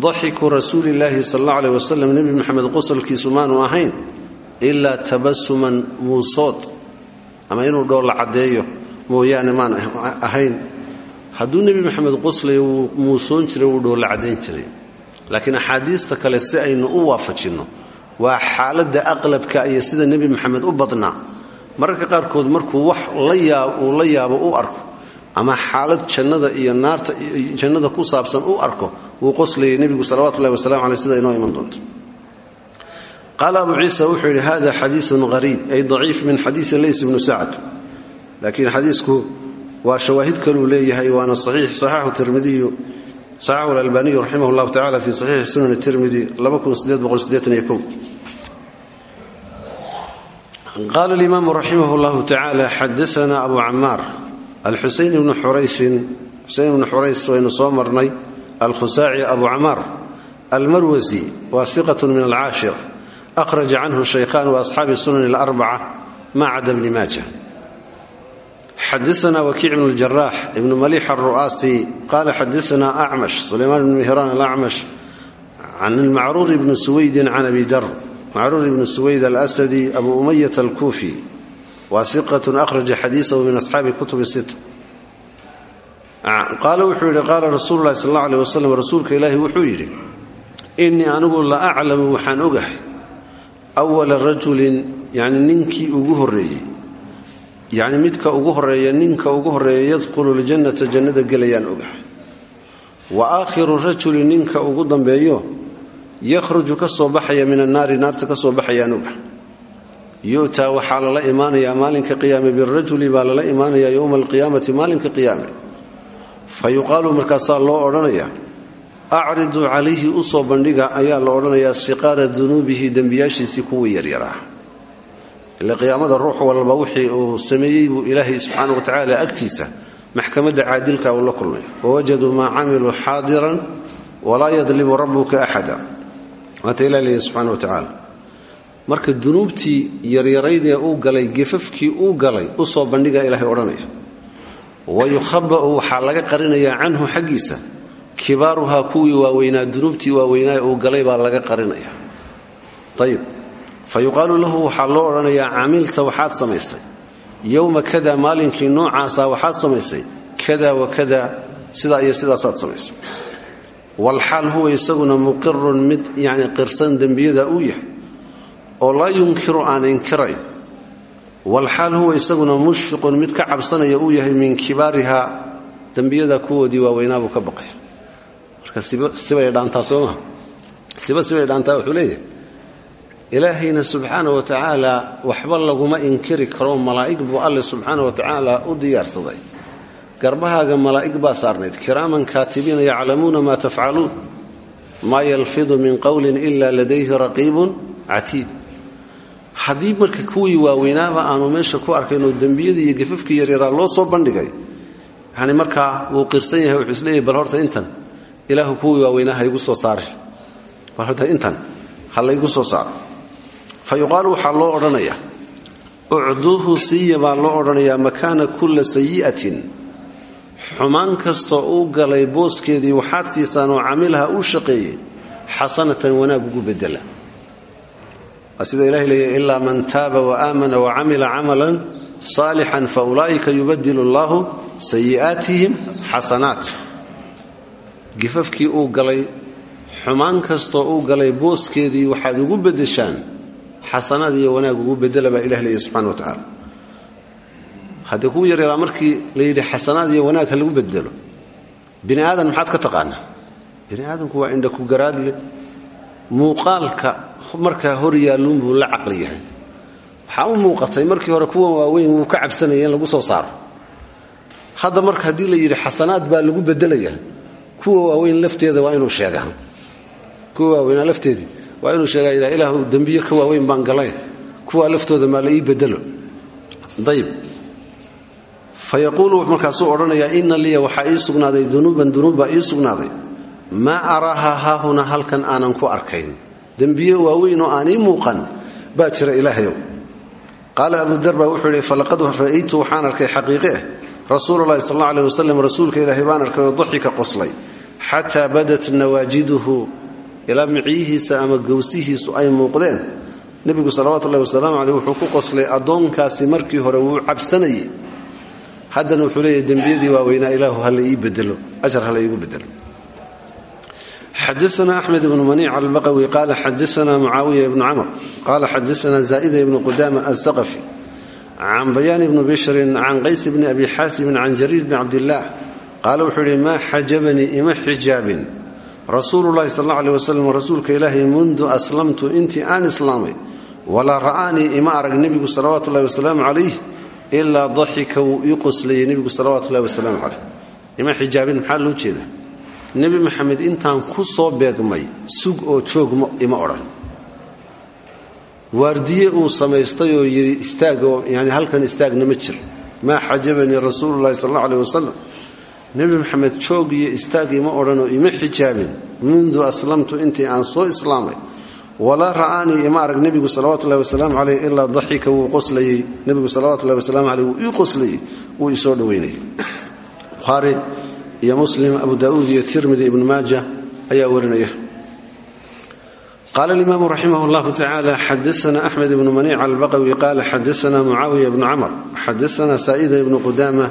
Daxiku rasuuli illaahi sal alla aleh wasalam nebi maxamed qosolkiisu maanu ahayn ilaa tabasuman muusood ama inuu dhoolla caddeeyo mooyaane maan ahayn. Hadduu nebi maxamed qoslayo wuu muusoon jiray wuu dhoolla caddayn jiray. Laakiin axaadiista kale si aynu u waafajinno waa xaaladda aqlabka iyo sida nebi maxamed u badnaa. Mararka qaarkood markuu wax uu la yaabo u arko ama xaalad jannada iyo naarta jannada ku saabsan u arko wuu qoslayay nebigu salawatu ullahi wasalamu caleyh sida inoo iman doonto qaala abu ciisa wuxuu yidhi hada xadiiun hariib ay daciif min xadiisi leys bnu sacad laakiin xadiisku waa shawaahid kaluu leeyahay waana saxaxu alalbaniyu raximah llahu tacala fi saxiixi sunan tirmidi qaala alimaamu raximah llahu tacala xadaana abu camaar alxuseyn ibnu xuraysin xuseyn ibnu xurays waynu soo marnay alkhusaaci abu camaar almarwasi waa iqat min alcaashir akhraja canhu shaykhan waasxaabi sunan alarbaca ma cada bni maaja xadaana wakiic bnu ljarax ibnu maliix aru'aasi qala xadaana acmash sulaymaan bn mihraan alacmash can ilmacruur ibni suwaydin can abi dar macruur ibnu suwayd alasadi abu umayat alkuufi waa iqatun akhraja xadiisahu min asxaabi kutubi sit qaala wuxuu yidhi qaala rasuulu lahi sal alla aleh wasalam rasuulka ilaahi wuxuu yidhi innii anigu la aclamu waxaan ogahay awala rajulin yani ninkii ugu horeeyey yani midka ugu horreeya ninka ugu horreeya yadkhulu ljannata jannada gelayaan ogahay wa aakhiru rajulin ninka ugu dambeeyo yakhruju ka soo baxaya min annaari naarta ka soo baxayaan ogahay yu'taa waxaa lala imaanayaa maalinka qiyaame birajuli baa lala imaanayaa yowma alqiyaamati maalinka qiyaame fa yuqaalu markaasaa loo odhanayaa acridu calayhi u soo bandhiga ayaa la odhanayaa siqaara dunuubihi dembiyaashiisii kuwii yaryaraa ile qiyaamada ruux walba wixii uu sameeyey buu ilaahay subxaana wa tacaala agtiisa maxkamadda caadilka uu la kulmay wawajaduu maa camiluu xaadiran walaa yadlimu rabuka axada waata ilah leeya subxana wa tacaala marka dunuubtii yaryaraydee uu galay gefafkii uu galay u soo bandhiga ilaahay odhanaya wa yukhaba'u waxaa laga qarinayaa canhu xaggiisa kibaaruhaa kuwii waaweynaa dunuubtii waaweynaa uu galay baa laga qarinaya. Ayib fa yuqaalu lahu waxaa loo odhanayaa camilta waxaad samaysay yowma kada maalinkii noocaasa waxaad samaysay kada wa kada sidaa iyo sidaasaad samaysay walxaal huwa isaguna muqirun mid yani qirsan dembiyada uu yahay oo laa yunkiru aan inkirayn. Walxaal huwa isaguna mushfiqun mid ka cabsanaya uu yahay min kibaariha dembiyada kuwoodii waaweynaabuu ka baqaya marka sibay dhaantaa soomaa siba sibay dhaantaa wuxuu leeyahay ilaahayna subxaana wa tacaala waxba laguma inkiri karo malaa'ig buu alle subxaana wa tacaala u diyaarsaday. Garbahaaga malaa'ig baa saarnayd. Kiraaman kaatibiina yaclamuuna maa tafcaluun maa yalfidu min qowlin ila ladayhi raqiibun catiid. Haddii marka kuwii waaweynaaba aanu meesha ku arkaynoo dembiyadii iyo gafafkii yaryaraa loo soo bandhigay yani markaa wuu qirsan yahay wuxuu isleeyahy bal horta intan ilaahu kuwii waaweynaa ha igu soo horta intan ha laygu soo saaro. Fa yuqaalu waxaa loo odhanayaa ucduuhu siiya baa loo odhanayaa makaana kulla sayi'atin. Xumaan kastoo uu galay booskeedii waxaad siisaan oo camilaha uu shaqeeyey xasanatan wanaag ugu bedela waa sida ilahay leeyahy ilaa man taaba waaamana wacamila camalan saalixan fa ulaa'ika yubadilu allahu sayi'aatihim xasanaat gifafkii uu galay xumaan kastoo uu galay booskeedii waxaad ugu beddeshaan xasanaad iyo wanaag ugu bedela baa ilah leeyahy subxana wa tacaala haddii kuu markii la yidhi xasanaad iyo wanaag lagu bedelo bini aadan maxaad ka taqaanaa? Bini aadamku waa indha ku garaadle muuqaalka markaa hor yaalluun buu la caqli yahay. Waxaa u muuqatay markii hore kuwan waaweyn wuu ka cabsanaya lagu soo saaro. Hadda marka haddii la yidhi xasanaad baa lagu bedelaya kuwa waaweyn lafteeda waa inuu sheegaa. Kuwa waaweynaa lafteedii waa inuu sheegaa ilaa ilaahu dembiyo ka waaweyn baan galay kuwaa laftooda maa la ii bedelo. Ayib fa yaquulu markaasuu odhanayaa ina liya waxaa ii sugnaaday dunuuban dunuub ii sugnaaday. Maa araaha haahuna halkan aanan ku arkayn. Dembiye waaweyn oo aan ii muuqan baa jira ilaahayow. Qaala abudar baa wuxuu yidhi falaqad ra'aytu waxaan arkay xaqiiqe ah. Rasuululahi sal alla aleh wasalam rasuulka ilaahay baan arkay oo daxika qoslay xataa badat nawaajiduhu ilaa micyihiisa ama gowsihiisu ay muuqdeen. Nebigu salawatullahi wasalaamu caleyh wuxuu ku qoslay addoonkaasi markii hore wuu cabsanayey. Haddana wuxuu leeyahy dembiyadii waaweynaa ilaahu hala ii bedelo ajar hala iigu bedelo xadaana axmed ibnu maniic albaqawi qaala xadaana mucaawiya ibnu camr qaala xadaana zaa'ida ibnu qudama alsaqafi can bayaan ibni bishrin can qays bni abi xaasimin can jariir bni cabdillaah qaala wuxuu yidhi maa xajabanii ima xijaabin. Rasuululahi sal alla aleh wasalam rasuulka ilaahay mundu aslamtu intii aan islaamay walaa ra'aanii ima arag nebigu salawaatu ullahi wasalaamu calayh ilaa daxika wuu ii qoslayey nebigu salawatu ullahi wasalaamu ima xijaabin maxaa loo jeedaa? Nebi maxamed intaan ku soo beegmay sug oo joog ima odhan. Waardiye uu samaystay oo yidhi istaagoo yani halkan istaagna ma jir. Maa xajabanii rasuululahi sal alla aleh wasalam nebi maxamed joog iyo istaag ima odhanoo ima xijaabin. Mundu aslamtu intii aan soo islaamay. Walaa ra'aanii ima arag nebigu salawatullahi wasalaamu caleyh ilaa daxika wuu qoslayey. Nebigu salawatullahi wasalaamu caleyh wuu ii qoslayey. Wuu isoo dhoweynayay bukhaari iyo muslim abu daauud iyo tirmidi ibnu maaja ayaa warinaya. Qaala alimaamu raximah llahu tacala xadaana axmed ibnu maniic albaqawi qaala xadaana mucaawiya bnu camr xadaana saa'ida ibnu qudama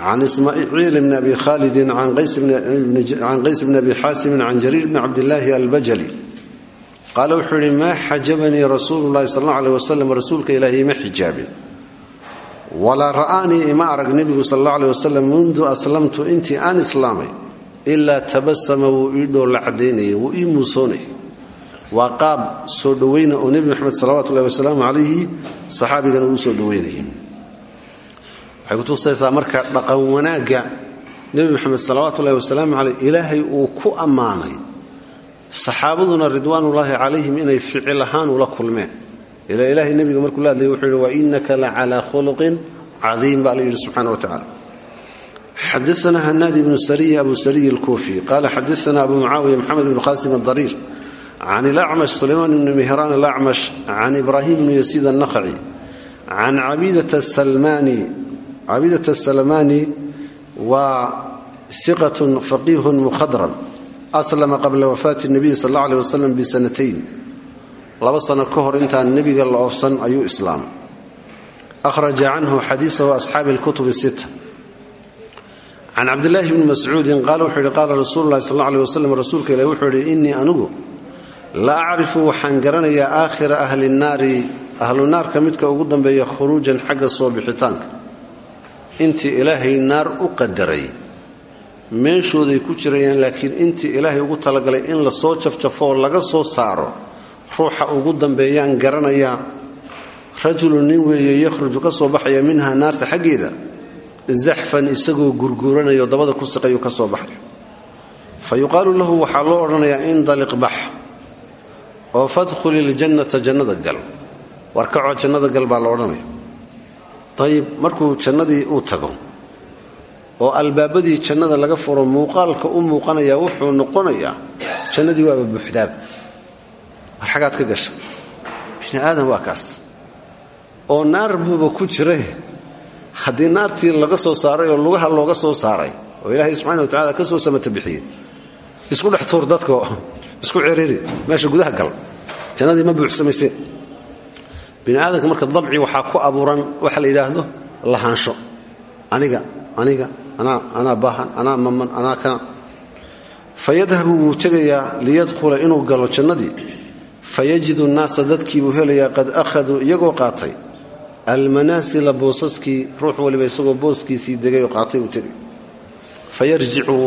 can ismaaciil bni abi khalidin can qays bni abi xaasimin can jariir bni cabdillaahi albajali qaala wuxuu yidhi maa xajabanii rasuulu llahi sal alla aleh wasalam rasuulka ilaahi ima xijaabin walaa ra'aanii ima arag nebigu sal alla aleh wasalam mundu aslamtu intii aan islaamay ilaa tabasama wuu ii dhoolla cadaynaya wuu ii muusoonaya waa qaab soo dhoweyna oo nebi moxamed salawatu ullahi wasalaamu calayhi saxaabigana uu soo dhoweynayay waxay kutusaysaa marka dhaqan wanaagga nebi moxamed salawaatu ullahi wasalaamu caleyh ilaahay uu ku ammaanay saxaabaduna ridwaanullaahi calayhim inay ficil ahaan ula kulmeen. Ilaa ilaahay nebiga markuu la hadlayay wuxuu yidhi innaka la calaa khuluqin cadiim baa la yidhi wa tacala xadaana hanaad ibnu sariy abu sariy alkuufi qaala xadaana abu mucaawiya maxamed ibnu qasim adariir can ilacmash sulaymaan ibni mihraan alacmash can ibraahim ibni yasiid annakhaci can cabidata salmaani waa siqatun faqiihun mukhadran aslama qabla wafaati nabiyi sal alla aleh wasalam bisanatayn laba sano ka hor intaan nebiga la oofsan ayuu islaamay ahraja canhu xadiisahu asxaabi lkutubi sita can cabdilaahi bni mascuudin qaala wuxuu yidhi qaala rasuulu lahi sal alla aleh wasalam rasuulka ilahi wuxuu yidhi innii anigu la acrifu waxaan garanayaa aakhira ahli nnaari ahlu naarka midka ugu dambeeya khuruujan xagga soo bixitaanka intii ilaahay naar u qadaray. Meeshooday ku jirayaan laakiin intii ilaahay ugu talagalay in la soo jafjafoo laga soo saaro ruuxa ugu dambeeyaan garanayaa rajulun nin weeye yakhruju ka soo baxaya minha naarta xaggeeda zaxfan isagoo gurguuranayo dabada ku siqayu ka soo baxay. Fa yuqaalu lahu waxaa loo odhanayaa indaliq bax oo fadkhul iljannata jannada gal. Warkacoo jannada gal baa la odhanaya ayib markuu jannadii uu tago oo albaabadii jannada laga furo muuqaalka u muuqanaya wuxuu noqonayaa jannadii waaba buuxdaab war xagaad ka gasha bini aadan waa kaas. Oo naar buuba ku jira haddii naartii laga soo saaray oo lugaha looga soo saaray oo ilaahay subxana wa tacala ka soo samata bixiyey isku dhex tuur dadko isku ciriri meesha gudaha gal. Jannadii ma buuxsamayseen bini aadamka marka dabci waxaa ku abuuran waxa la yidhaahdo lahaansho. Aniga aniga anaa baahan anaa maman anaa kana. Fa yadhabu wuu tegayaa liyadkhula inuu galo jannadii. Fayajidu nnaasa dadkiibuu helayaa qad akhaduu iyagoo qaatay. Almanaasila boosaskii ruux waliba isagoo booskiisii degay oo qaatay buu tegay.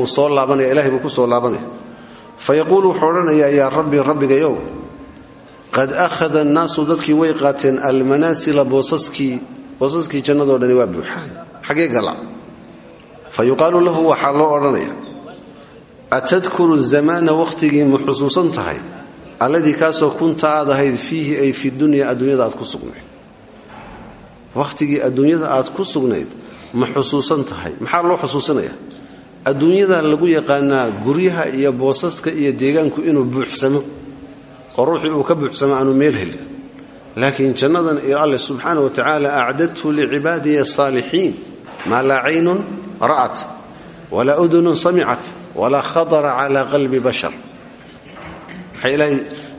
Soo laabanaya ilahay buu ku soo laabanaya. Fa yaquulu wuxuu odhanayaa yaa rabbi rabbigayow qad akhada annaasu dadkii way qaateen almanaasila boosaskii boosaskii jannadoo dhani waa buuxaan xaggee gala lahu waxaa loo odhanaya atadkuru zamaana wakhtigii ma xusuusan tahay alladii kaasoo kunta aad ahayd fiihi ay fi dunya adduunyada aad ku sugnayd wakhtigii adduunyada aad ku sugnayd ma xusuusan tahay maxaa loo xusuusinaya adduunyada lagu yaqaanaa guryaha iyo boosaska iyo deegaanku inuu buuxsamo oo ruuxii uu ka buuxsamo aanu meel helin. Laakiin jannadan iyo alle subxaana wa tacaala acdadtu licibaadihi asaalixiin maa laa caynun ra'at walaa udunun samicat walaa khatara calaa qalbi bashar.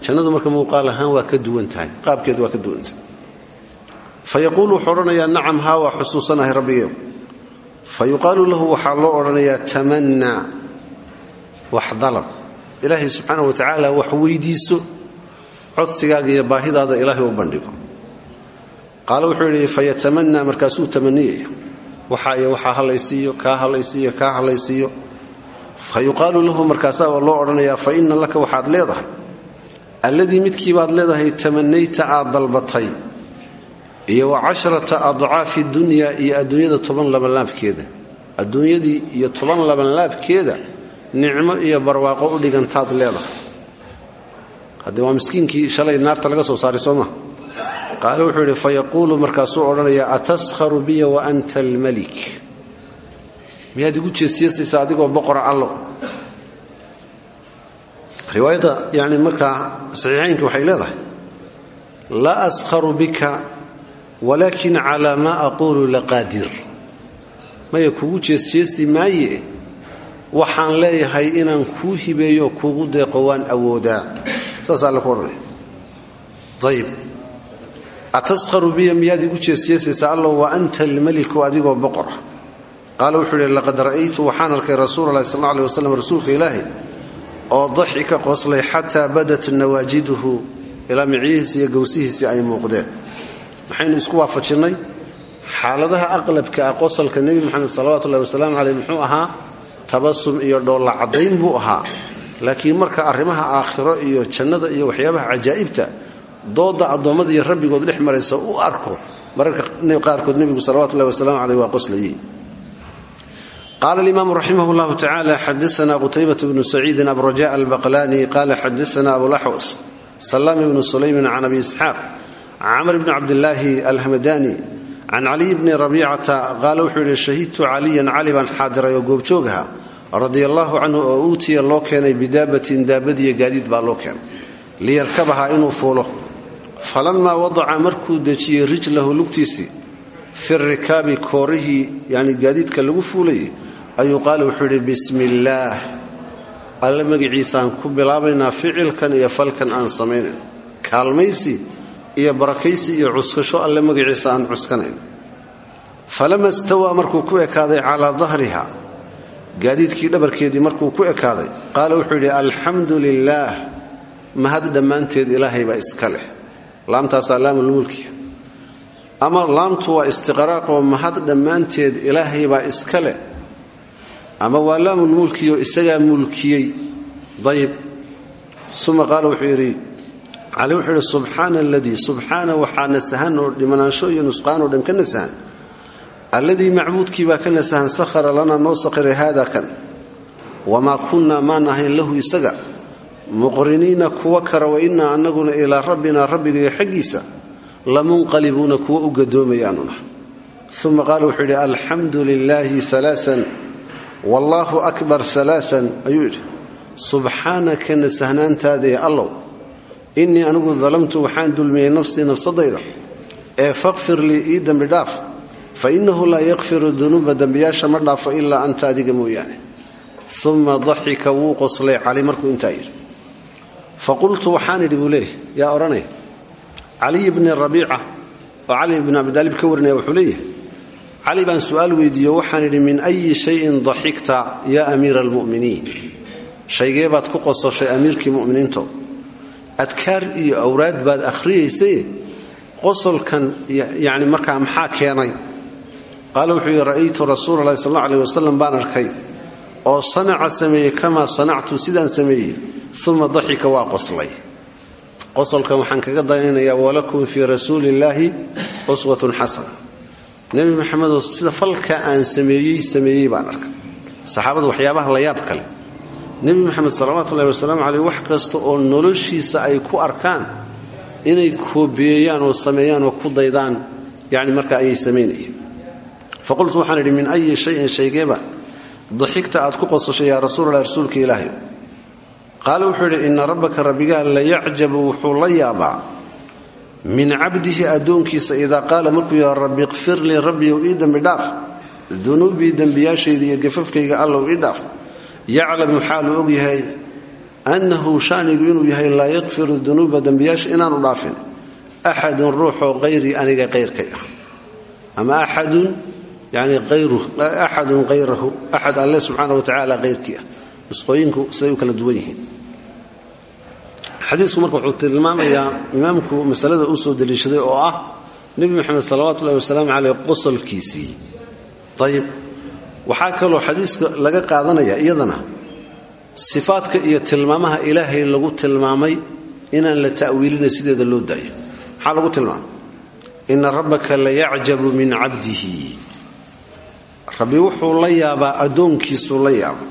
Jannadu marka muuqaal ahaan waa ka duwan tahay qaabkeedu waa ka duwan tahay. Fa yaquulu wuxuu odhanayaa nacam haa waa xusuusanahay rabbigeew fa yuqaalu lahu waxaa loo odhanayaa tamannaa wax dalab. Ilaahay subxaana wa tacaala wax codsigaaga iyo baahidaada ilaahay u bandhigo. Qaale wuxuu yidhi fayatamanaa markaasuu tamaniyaya waxaa iyo waxaa halaysiiyo kaa halaysiiyo kaa halaysiiyo fa yuqaalu lahu markaasaa loo odhanayaa fa inna laka waxaad leedahay. Alladii midkiibaad leedahay tamanayta aad dalbatay iyo wa casharata adcaafi dunya iyo adduunyada toban labanlaabkeeda adduunyadii iyo toban labanlaabkeeda nicmo iyo barwaaqo u dhigantaad leedahay haddee waa miskiinkii shalay naarta laga soo saaray soo maa qaale wuxuu yidhi fa yaquulu markaasuu odhanayaa ataskharu biya wa anta almalik. Miyaad igu jeesjeesaysaa adigoo boqora allo? Riwaayadda yani markaa saxiixaynka waxay leedahay laa askharu bika walaakin calaa maa aquulu laqaadir maya kugu jeesjeesi maaye? Waxaan leeyahay inaan kuu hibeeyo kuugu deeqo waan awoodaa ataskharu biya miyaad igu jeesjeesaysaa allow wa anta almeliku adigoo boqora qaala wuxuu yidhi laqad ra'aytu waxaan arkay rasuula allahi sal alla aleh wasalam rasuulka ilaahi oo daxi ka qoslay xataa badat nawaajiduhu ilaa micyihiisi iyo gowsihiisii ay muuqdeen maxaynu isku waafajinnay xaaladaha aqlabka ah qosalka nebi moxamed salawatu ullahi wasalaamu caleyh muxuu ahaa tabasum iyo dhoolla caddayn buu ahaa laakiin marka arrimaha aakhiro iyo jannada iyo waxyaabaha cajaa'ibta dooda addoommada iyo rabbigood dhex maraysa u arko. Mararka qaarkood nebigu salawatu ullahi wasalamu caleyh waa qoslayey qala alimaam raximah llahu tacala xadaana qutaybat bnu saciidin abraja albaqlani qala xadaana abulaxwas salaam ibnu sulaymin can abi isxaaq camr bni cabdillaahi alhamadani can caliy bni rabiicata qaala wuxuu yidhi shahidtu caliyan cali baan xaadiray oo goobjoogaha radia allaahu canhu oo uutiya loo keenay bidaabatin daabadiyo gaadiid baa loo keenay. Liyarkabaha inuu fuulo. Falammaa wadaca markuu dejiyey rijlahu lugtiisii fi rikaabi koorihii yani gaadiidka lagu fuulayay ayuu qaala wuxuu yidhi bismi illaah alle magiciisaan ku bilaabaynaa ficilkan iyo falkan aan samaynayn kaalmaysi iyo barakaysi iyo cuskasho alle magaciisa aan cuskanayn. Falama stawaa markuu ku ekaaday calaa dahriha gaadiidkii dhabarkeedii markuu ku ekaaday qaala wuxuu yidhi alxamdu lilaah mahad dhammaanteed ilaahay baa iska leh. Laamtaasaa laamulmulkiya ama laamtu waa istiqraaqoo mahad dhammaanteed ilaahay baa iska leh. Ama waa laamulmulkiyo isagaa mulkiyey. Dayib. Uma qaala wuxuu yidhi cali wuxuu yidhi subxaana aladii subxaana waxaa nasahan oo dhimanaansho iyo nusqaan oo dhan ka nasahan alladii macbuudkii baa ka nasahan sahara lanaa noo sakhiray haada kan. Wamaa kunnaa maan ahayn lahu isaga. Muqriniina kuwa kara wa innaa annaguna ilaa rabbinaa rabbigayo xaggiisa lamunqalibuuna kuwa u gadoomayaanuna uma qaala wuxuu yidhi alxamdu lilaahi alaaan wallaahu akbar alaaan ayuu yidhi. Subxaanaka nasahnaantaadae allow innii anigu dalamtu waxaan dulmiyey nafsii nafsadayda ee faqfir lii ii dembi dhaaf fa innahu laa yakfiru dunuuba dembiyaasha ma dhaafo ilaa anta adiga mooyaane uma daxika wuu qoslay cali markuu intaa yidhi faqultu waxaan idhi buu leeyahy yaa odhanaya caliy bni rabiica oo cali bni abidaalib ka warinaya wuxuu leeyahay cali baan su'aal min ayi shayin daxikta yaa amiira almu'miniin shaygee baad ku qososhay amiirkii mu'miniinto adkaar iyo awraad baad akhriyaysaye qosolkan yani markaa maxaa keenay qaala wuxuu yidhi ra'aytu rasuula allahi sal alla aleh wasalam baan arkay oo sanaca sameeyey kamaa sanactu sidaan sameeyey uma daxika waa qoslay. Qosolkan waxaan kaga dayananayaa walakum fii rasuuli uswatun xasana nebi maxamedoo sida falka aan sameeyey sameeyey baan arkay. Saxaabadu waxyaabaha la yaab kale. Nebi maxamed salawaatuullahi wasalaamu caleyh wax kasta oo noloshiisa ay ku arkaan inay koobiyeeyaan oo sameeyaan oo ku daydaan yani marka ayay samaynayeen faqultu waxaan idhi min ayi shayin shaygeeba daxigta aad ku qosashay yaa rasuulallah rasuulka ilaahay. Qaala wuxuu yidhi inna rabbaka rabbigaa la yacjabu wuxuu la yaabaa. Min cabdihi addoonkiisa idaa qaala markuu yaha rabbi ikfir lii rabbiyow ii dembi dhaaf. Dunuubii dembiyaashayda iyo gafafkayga allow ii dhaaf. Yaclamu xaaluu og yahay annahu shaanigu inuu yahay laa yakfiru dunuuba dembiyaasha inaanu dhaafin. Axadun ruuxoo hayrii aniga qayrkay ah yani axadun hayrahu axad alle subxaana wa tacaala hayrkii ah. Nusqooyinku siday u kala duwan yihiin. Xadiisku marka wuxuu tilmaamayaa imaamku masalada uu soo deliishaday oo ah nebi moxamed salawaatuullahi wasalaamu caleyh qosolkiisii. Ayib waxaa kaloo xadiiska laga qaadanaya iyadana sifaadka iyo tilmaamaha ilaahay lagu tilmaamay inaan la ta'wiilina sideeda loo daayo. Maxaa lagu tilmaamay? Ina rabbaka rabbi wuxuu la yaabaa addoonkiisuu la yaaba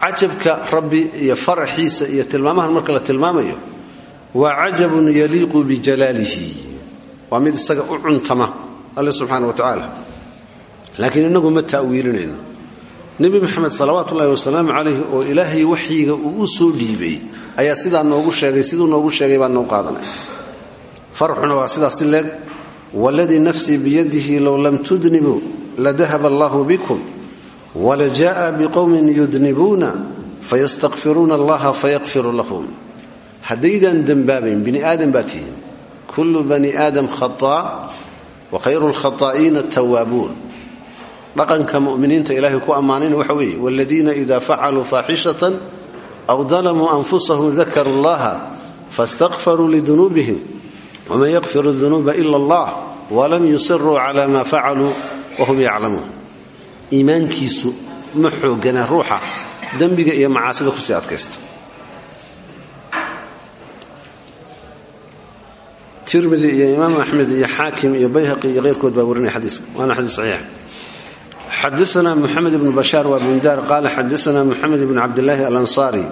cajabka rabbi iyo faraxiisa iyo tilmaamahan marka la tilmaamayo waa cajabun yaliiqu bijalaalihi. Waa mid isaga u cuntama alle subxaana wa tacaala laakiin innagu ma ta'wiilinayno. Nebi moxamed salawaatuullahi wasalaamu calayh oo ilaahay waxyiga uu u soo dhiibay ayaa sidaa noogu sheegay siduu noogu sheegay baa noo qaadanay. Farxuna waa sidaas si leeg waladii nafsii biyadihi low lam tudnibuu ladahaba allahu bikum walaja'a biqowmin yudnibuuna fayastakfiruuna allaha fayakfiru lahum. Haddaydan dembaabayn bini aadam baa tihiin. Kullu bani aadam khataa wa khayru lkhataa'iina tawaabuun dhaqanka muminiinta ilaahay ku ammaanayna waxa weeye waladiina ida facaluu faaxishatan aw dalamuu anfusahum dakaruu allaha fastakfaruu lidunuubihim waman yakfiru dunuuba ila allah walam yusiruu cala ma facaluu wahum yaclamuun iimaankiisu ma xoogana ruuxa dembiga iyo macaasida ku sii adkaysta tirmidi iyo imaam axmed iyo xaakim iyo bayhaqi iyo keyrkood baa warinaya xadiiska waana xadiis saxiix xadaana muxamed ibnu bashaar waa bundar qaala xadaana muxamed ibn cabdilaahi alansaari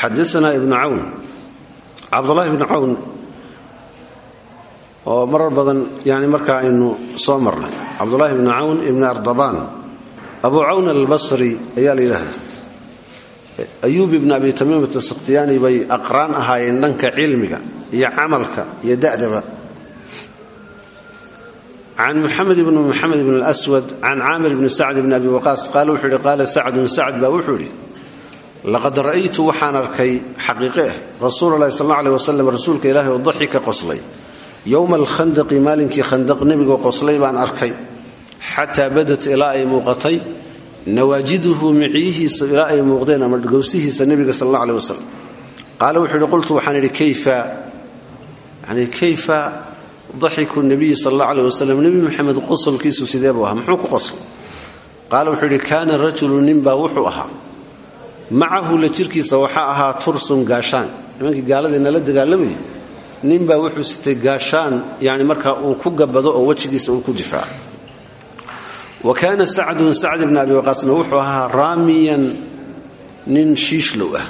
xadaana ibnu cawn cabdulahi ibnu cawn oo marar badan yani markaa aynu soo marnay. Cabdulahi ibnu cawn ibni ardabaan abu cawn albasri ayaa la yidhaahdaa. Ayuub ibn abi tamiimat asakhtiyaani bay aqraan ahaayeen dhanka cilmiga iyo camalka iyo da'daba. Can muxamed ibn muxamed ibn اlswad can caamir bni sacd bn abi waqaas qaala wuxuu yidhi qaala sacdun sacd baa wuxuu idhi laqad ra'aytu waxaan arkay xaqiiqe ah. Rasuulalahi sal aleh wasalam rasuulka ilaahi daxika qoslay yowma alkhandaqi maalinkii khandaq nebigoo qoslay baan arkay xataa badat ilaa ay muuqatay nawaajiduhu micyihiisa ilaa ay muuqdeen ama gowsihiisa nebiga sal alla aleh wasalam qaala wuxuu yidhi qultu waxaan idhi kayfa yani kayfa daxiku nabiyi sal alla aleh wasalam nebi maxamed qosolkiisu sidee buu ahaa muxuu ku qoslay qaala wuxuu yidhi kaana rajulu ninbaa wuxuu ahaa macahu la jirkiisa waxaa ahaa tursun ninbaa wuxuu sitay gaashaan yani markaa uu ku gabado oo wejigiisa uu ku difaaco wa kaana sacdun sacd ibni abi waqaasna wuxuu ahaa raamiyan nin shiishlow ah.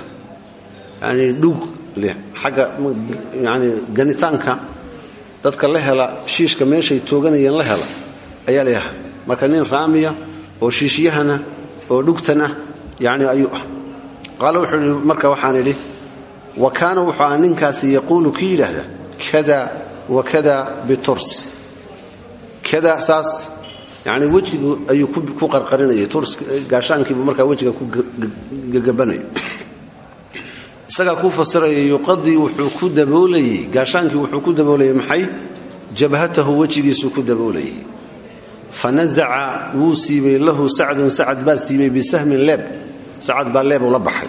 Yani dhug leh xagga yani ganitaanka dadka la hela shiishka meeshay tooganayeen la hela ayaa leeyahay marka nin raamiya oo shiishyahana oo dhugtan ah yani ayuu wuxuu marka waxaan idhi wa kaana wuxuu aha ninkaasi yaquulu kii yidhaahda kada wa kada biturs. Kada saas yani wejigu ayuu ku qarqarinayay turs gaashaankiibuu markaa ku gagabanayay isagaa kuu fasiraya yuqadii wuxuu ku daboolayey gaashaankii wuxuu ku daboolayay maxay? Jabhatahu wejigiisuu ku daboolayay fanazaca wuu siibay lahu sacdun sacad baa siibay bisahmin leeb. Sacad baa leeb ula baxay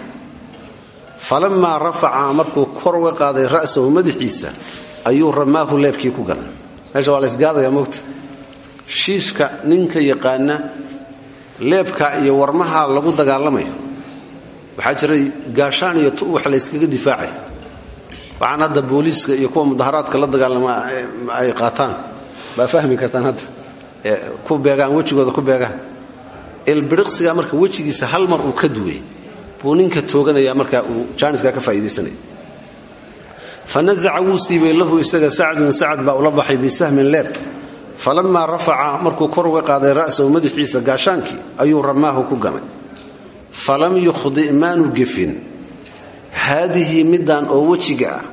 falamaa rafaca markuu kor uga qaaday ra'sahu madaxiisa ayuu ramaahu leebkii ku ganay meesha waa laysgaadaya mogta shiishka ninka yaqaana leebka iyo warmaha lagu dagaalamayo waxaa jiray gaashaan iyo tu wax layskaga difaacay waxaan hadda booliiska iyo kuwa mudaharaadka la dagaalama ay qaataan baa fahmi kartaan hadda ku beegaan wejigooda ku beegaan ilbiriqsiga marka wejigiisa hal mar uu ka duway buu ninka tooganaya markaa uu jaaniska ka faa'idaysanaya fanazaca wuu siibay lahu isaga sacdun sacad baa ula baxay bisahmin leeb. Falamaa rafaca markuu kor uga qaaday ra'sahu madaxiisa gaashaankii ayuu ramaahu ku ganay falam yukhdi maanu gefin haadihi midaan oo wejiga ah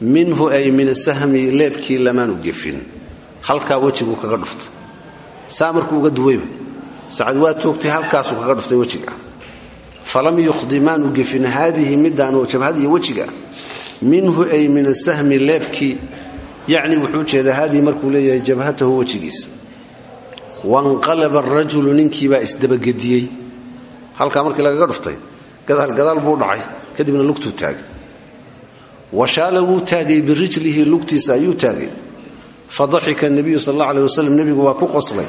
minhu ay min sahmi leebkii lamaanu gefin halkaa wejiguu kaga dhuftay. Saa uga duwayba sacad waa toogtay halkaasuu kaga dhuftay wejiga falam yukhdi maanu gefin haadihi midaan oo jabhadiiyo wejiga minhu ay min asahmi leebkii yacni wuxuu jeedaa haadihi markuu leeyahay jabhatahu wejigiisa wanqalaba arajulu ninkiibaa isdabagediyey halkaa markii lagaga dhuftay gadaalgadaal buu dhacay kadibna lugtuu taagay washaala wuu taagay birijlihi lugtiisa ayuu taagay fadaxika nabiyu sal alla aleh wasalam nebigu waa ku qoslay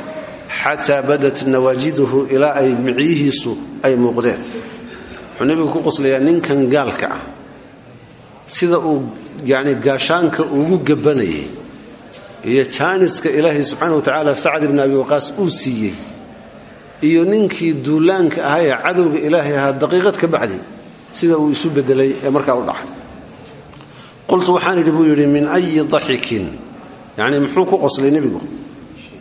xataa badat nawaajiduhu ilaa ay micyihiisu ay muuqdeen wuxuu nebigu ku qoslayaa ninkan gaalka ah sida uu yani gaashaanka ugu gabanayay iyo jaaniska ilaahay subxaana wa tacaala sacd ibni abi waqaas uu siiyey iyo ninkii duulaanka ahaa ee cadowga ilaahay ahaa daqiiqad ka bacdi sida uu isu bedelay ee markaa u dhacay qultu waxaan idhi buu yidhi min ayi daxikin. Yacni muxuu ku qoslay nebigu?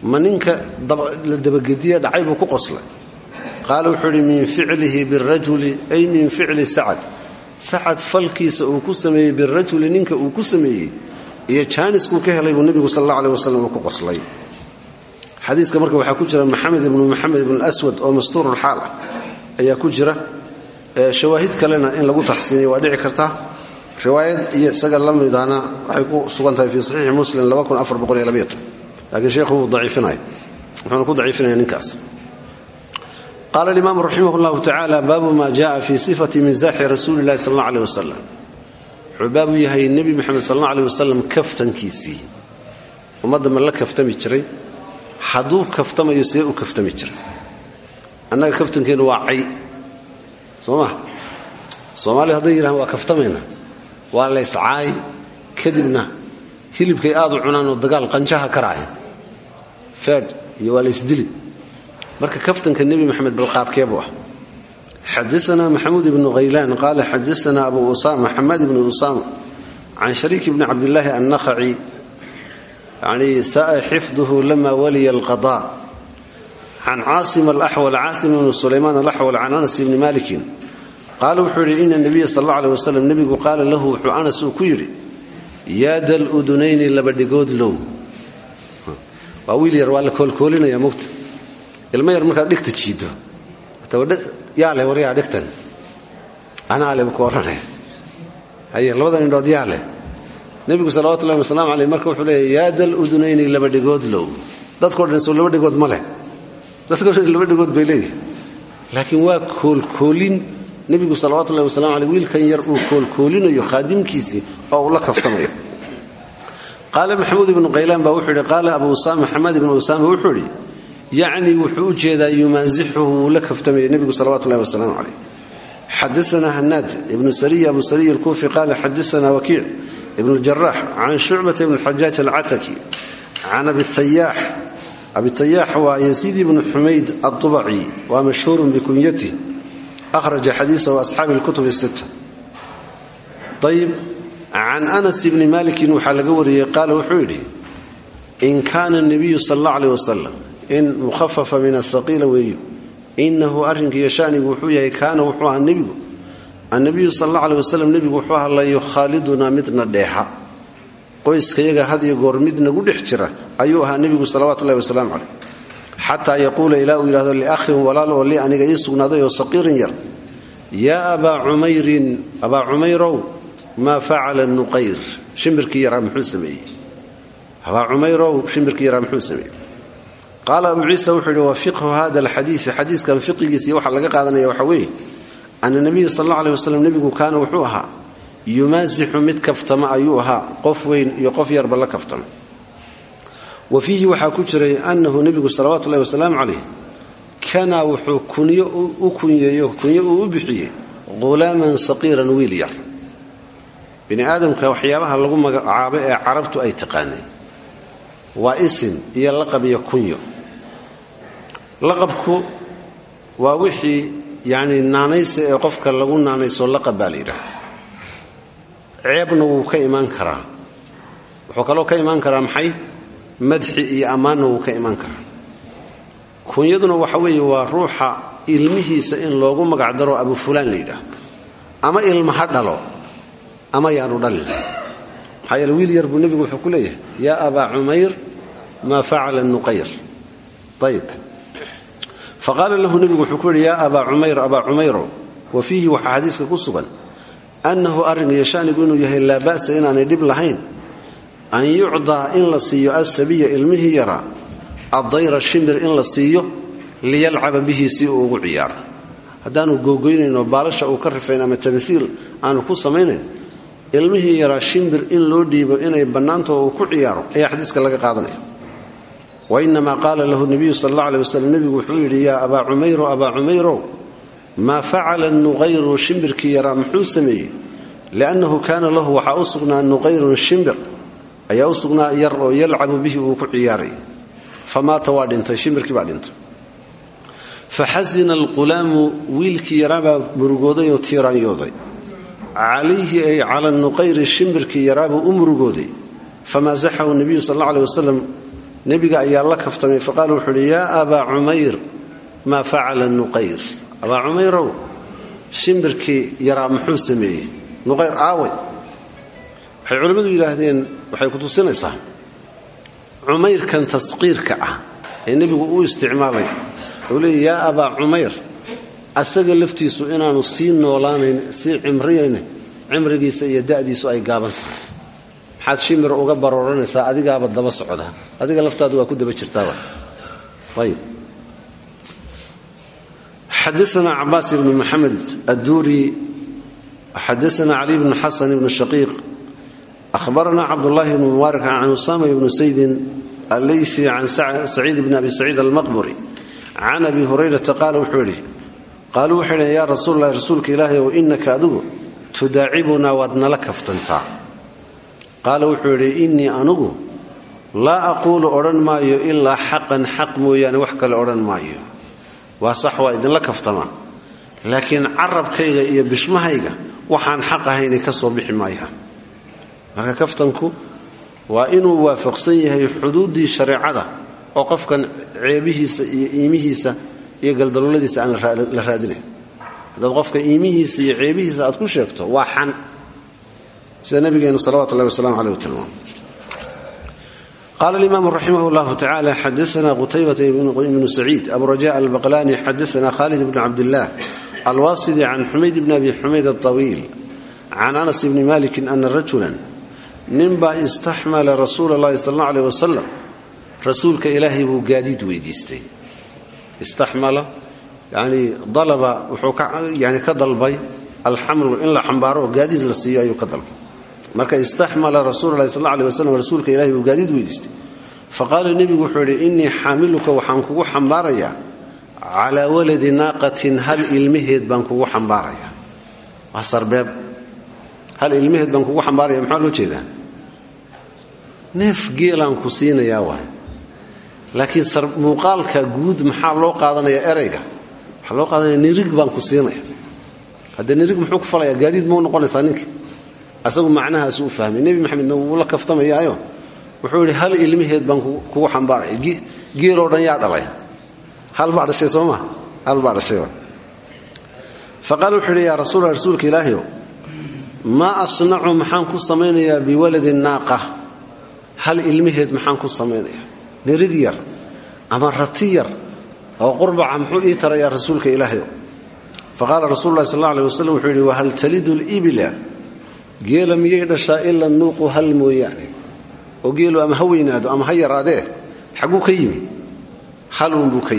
Ma ninka la dhacay buu ku qoslay qaala wuxuu min ficlihi birajuli ay min ficli sacad. Sacad falkiisa uu ku sameeyey birajuli ninka uu ku sameeyey iyo jaaniskuu ka helay buu nebigu sal alla ku qoslay. Xadiiska marka waxaa ku jira maxamed ibnu maxamed ibnu aswad oo mastuurulxaal ah. Ayaa ku jira shawaahid kalena in lagu taxsiiniyo waa dhici kartaa riwaayad iyo isaga la midana waxay ku sugan tahay fii saxiixi muslim laakiin sheekhu wuu daciifinaya ku daciifinaya ninkaas qaala alimaamu raximah llahu tacaala baabu maa jaaa fi sifati minsaxi rasuuli lahi sal alla aleh wasalam wuxuu baabu yahay nebi moxamed sal alla aleh wasalam kaftankiisii ummadda ma la kaftami jiray hadduu kaftamayo see u kaftami jiray annaga kaftankeennu waa cay soo maha soomaalidu hadday yidhahaan waa kaftamaynaa waa layscaay kadibna hilibkay aad u cunaan oo dagaal qanjaha karaaya feed marka kaftanka nebi maxamed balqaabkeebuu ah. Xadaana maxamuud ibnu khaylaan qaala xadaana abu usama xamaad ibnu usama can shariik bni cabdillaahi annakhaci yani sa'a xifduhu lama waliya alqada can caasim alaxwal caasim ibnu sulaymaan alaxwal can anas ibni malikin qaala wuxuu yidhi ina nabiya sal alla aleh wasalam lahu wuxuu anas ku yidhi yaa dal udunayni labadhigood low. Waa wiil yar waa la koolkoolinaya mogta ilmo yar markaad dhegta jiiddo. Yaa leh waryaa dhegtan anaa leh buu odhanaya haye labadan indhood yaa leh. Nebigu salawatullahi wasalaamu caleyh marka wuxuu leeya yaa dal udunayni laba dhigood low. Dadkao dhan soo laba dhigood ma leh. Dadkao laba dhigood bay laakiin waa koolkoolin. Nebigu salawatullahi wasalamu aleyh wiilkan yar uu koolkoolinayo khaadimkiisii oo la kaftamayo. Qaala maxamuud ibnu qaylaan baa wuxuu yidhi qaala abu usaama maxamed ibnu yacnii wuxuu u jeedaa yumaasixuhu wuu la kaftamaya nebigu salawatullahi wasalaamu caleyh xadaana hanaad ibnu sariy abu sariy alkuufi qaala xadaana wakiic ibnu jaraax can shucbata ibn xajaaj alcataki can abitayaax abitayaax waa yasiid ibnu xumayd adubaci waa mashhuurun bikunyatih ahraja xadiisahu asxaabi lkutub sita ayib can anas ibni malikin waxaa laga wariyey qaala wuxuu yidhi in kaana nabiyu sal alla aleh wasalam in mukhafafa min asaqiila weeyo. Inahu arrinkiiyo shanigu wuxuu yahay kaana wuxuu ahaa nebigu. Annabiyu sal alla aleh wasalam wuxuu ahaa la midna dheexa. Qoyskayaga had iyo goor mid nagu dhex jira ayuu ahaa nebigu salawatullahi wasalaamu caleyh xataa yaquula ilaa uu yidhahdo liakhin walaal oo aniga ii sugnaaday oo saqiirin yar. Yaa abaa cumayrin abaa cumayrow maa facala nuqayr? Shimbirkii yaraa muxuu sameeyey. Abaa cumayrow shimbirkii yaraa sameeyey qaala abu ciisa wuxuu yidhi wa fiqhu hada alxadiisi xadiiskan fiqigiisii waxaa laga qaadanaya waxa weeye ana nabiya sal alla aleh wasalam kaana wuxuu ahaa yumaasixu mid kaftama ayuu ahaa qof weyn iyo qof yarba la kaftama wa fiihi waxaa ku jiray annahu nebigu salawaatu ullahi wasalaamu calayh kanaa wuxuu kunyo u kunyeeyo kunyo u bixiyey ghulaaman saqiiran wiil yar bini aadamka waxyaabaha lagu magacaabo ee carabtu ay taqaanay waa isim iyo laqab iyo kunyo laqabku waa wixii yacni naanaysa ee qofka lagu naanayso laqab baa la yidhaha ceebna wuu ka imaan karaa. Wuxuu kaloo ka imaan karaa maxay? madxi iyo ammaanna wuu ka imaan karaa. Kunyaduna waxa weeye waa ruuxa ilmihiisa in loogu magac daro abu fulaan la yidhaah ama ilma ha dhalo ama yaanu dhalin. Maxaa wiil yar buu nebigu wuxuu ku leeyahay yaa abaa cumayr maa facala nuqayr? Ayib faqaala lahu nebigu wuxuu ku yidhi yaa abaa cumayr abaa cumayro wa fiihi waxaa xadiiska ku sugan annahu arrinka yashaanigu inuu yahay laa ba'sa inaanay dhib lahayn an yucdaa in la siiyo asabiya ilmihii yaraa addayra shimbir in la siiyo liyalcaba bihi si uu ugu ciyaaro. Haddaanu googoynayno baalasha uu ka rifayn ama tamhiil aanu ku samaynayn ilmihii yaraa shimbir in loo dhiibo inay bannaantao uu ku ciyaaro ayaa xadiiska laga qaadanaya wa inamaa qaala lahu nebiyu sal alla aleh wasalam nebigu wuxuu yidhi yaa abaa cumayro abaa cumayrow maa facala nuqayru shimbirkii yaraa? Muxuu sameeyey. Liannahu kaana lahu waxaa u sugnaa nuqayrun shimbir ayaa u sugnaa yar oo yalcabu bihi uu ku ciyaaray. Famaata waa dhintay shimbirkii baa dhintay. Faxasina alqulaamu wiilkii yaraabaa murugooday oo tiiraanyooday. Calayhi ay cala nuqayri shimbirkii yaraabuu u murugooday. Wasalam nebiga ayaa la kaftamay faqaala wuxuu uhi yaa abaa cumayr maa facala nuqayr? Abaa cumayrow shimbirkii yaraa muxuu sameeyey? Nuqayr aaway. Waxay culimmadu yidhaahdeen waxay ku tusinaysaa cumayrkan tasqiirka ah ee nebigu u isticmaalay. Wuxuu leeya yaa abaa cumayr asaga laftiisu inaanu sii noolaanayn sii cimriyayna cimrigiisa iyo da'diisu ay gaaban tahay maxaad shimir uga barooranaysaa adigaaba daba socda. Adiga laftaadu waa ku daba jirtaaba. Xadaana cabaas ibnu maxamed adduuri xadaana cali bnu xasan ibnu shaqiiq ahbarana cabdulahi bnu mubaarak can usama ibnu saydin alleysi can saciid bni abi saciid almaqburi can abi hurayrata qaala wuxuu yidhi qaaluu waxay dhaheen yaa rasuulalahi rasuulka ilaahay ow innaka adigu tudaacibunaa waad nala kaftantaa qaala wuxuu yidhi innii anugu laa aquulu odhan maayo ilaa xaqan xaq mooyaane wax kale odhan maayo. Waa sax waa idinla kaftamaa laakiin carabkayga iyo bishmahayga waxaan xaq ahayni ka soo bixi maaya marka kaftanku waa inuu waafaqsan yahay xuduuddii shareecada oo qofkan ceebihiisa iyo iimihiisa iyo galdalooladiisa aan la raadinayn haddaad qofka iimihiisa iyo ceebihiisa aad ku sheegto waa xan sida nabigeenu salawatu llahi wasalamu aleyh tilmaam qala alimaam raximah llahu tacala xadaana qutaybata ibnu saciid abu raja albaqlani xadaana khalid bnu cabdillaah alwaasidi can xumayd bni abi xumayd aطawiil can anas bni malikin ana rajulan ninbaa istaxmala rasuula اllahi sal اllau aleh wasalam rasuulka ilaahay buu gaadiid weydiistay istaxmala yani dalaba wuxuu yani ka dalbay alxamlu in la xambaaro oo gaadiid la siiyo ayuu ka dalbay marka istaxmala rasuula lahi sal aleh wasalam rasuulka ilahay buu gaadiid weydiistay faqaala nebigu wuxuu yidhi innii xaamiluka waxaan kugu xambaarayaa calaa waladi naaqatin hal ilmaheed baan kugu xambaaraya. Waa sarbeeb. Hal ilmaheed baan kugu xambaaraya maxaa loo jeedaa? Neef geelaan ku siinayaa waay laakiin muuqaalka guud maxaa loo qaadanayaa erayga waxaa loo qaadanaya nirig baan ku siinaya haddee nirig muxuu ku falayaa gaadiid mau noqonaysaa ninka asagu macnahaasu u fahmay nebi maxamedna wuu la kaftamayaayo wuxuu yidhi hal ilmaheed baan kugu xambaaraya. Geeloo dhan yaa dhalay hal baa dhashay soo maa hal baa dhashay faqaala wuxuu yidhi yaa rasuula rasuulka ilaahio maa asnacu maxaan ku samaynayaa biwaladi naaqa? Hal ilmaheed maxaan ku samaynayaa? Nirig yar ama rati oo qurbaca muxuu ii tarayaa rasuulka ilaahio faqaala rasuulu lahi sal alla aleh wuxuu yidhi wahal talidu libila geela miyay dhashaa ila nuuqu hal mooyaane? Oo geelu ama ha weynaado ama ha yaraadee xagguu ka yimi? Halunbuu ka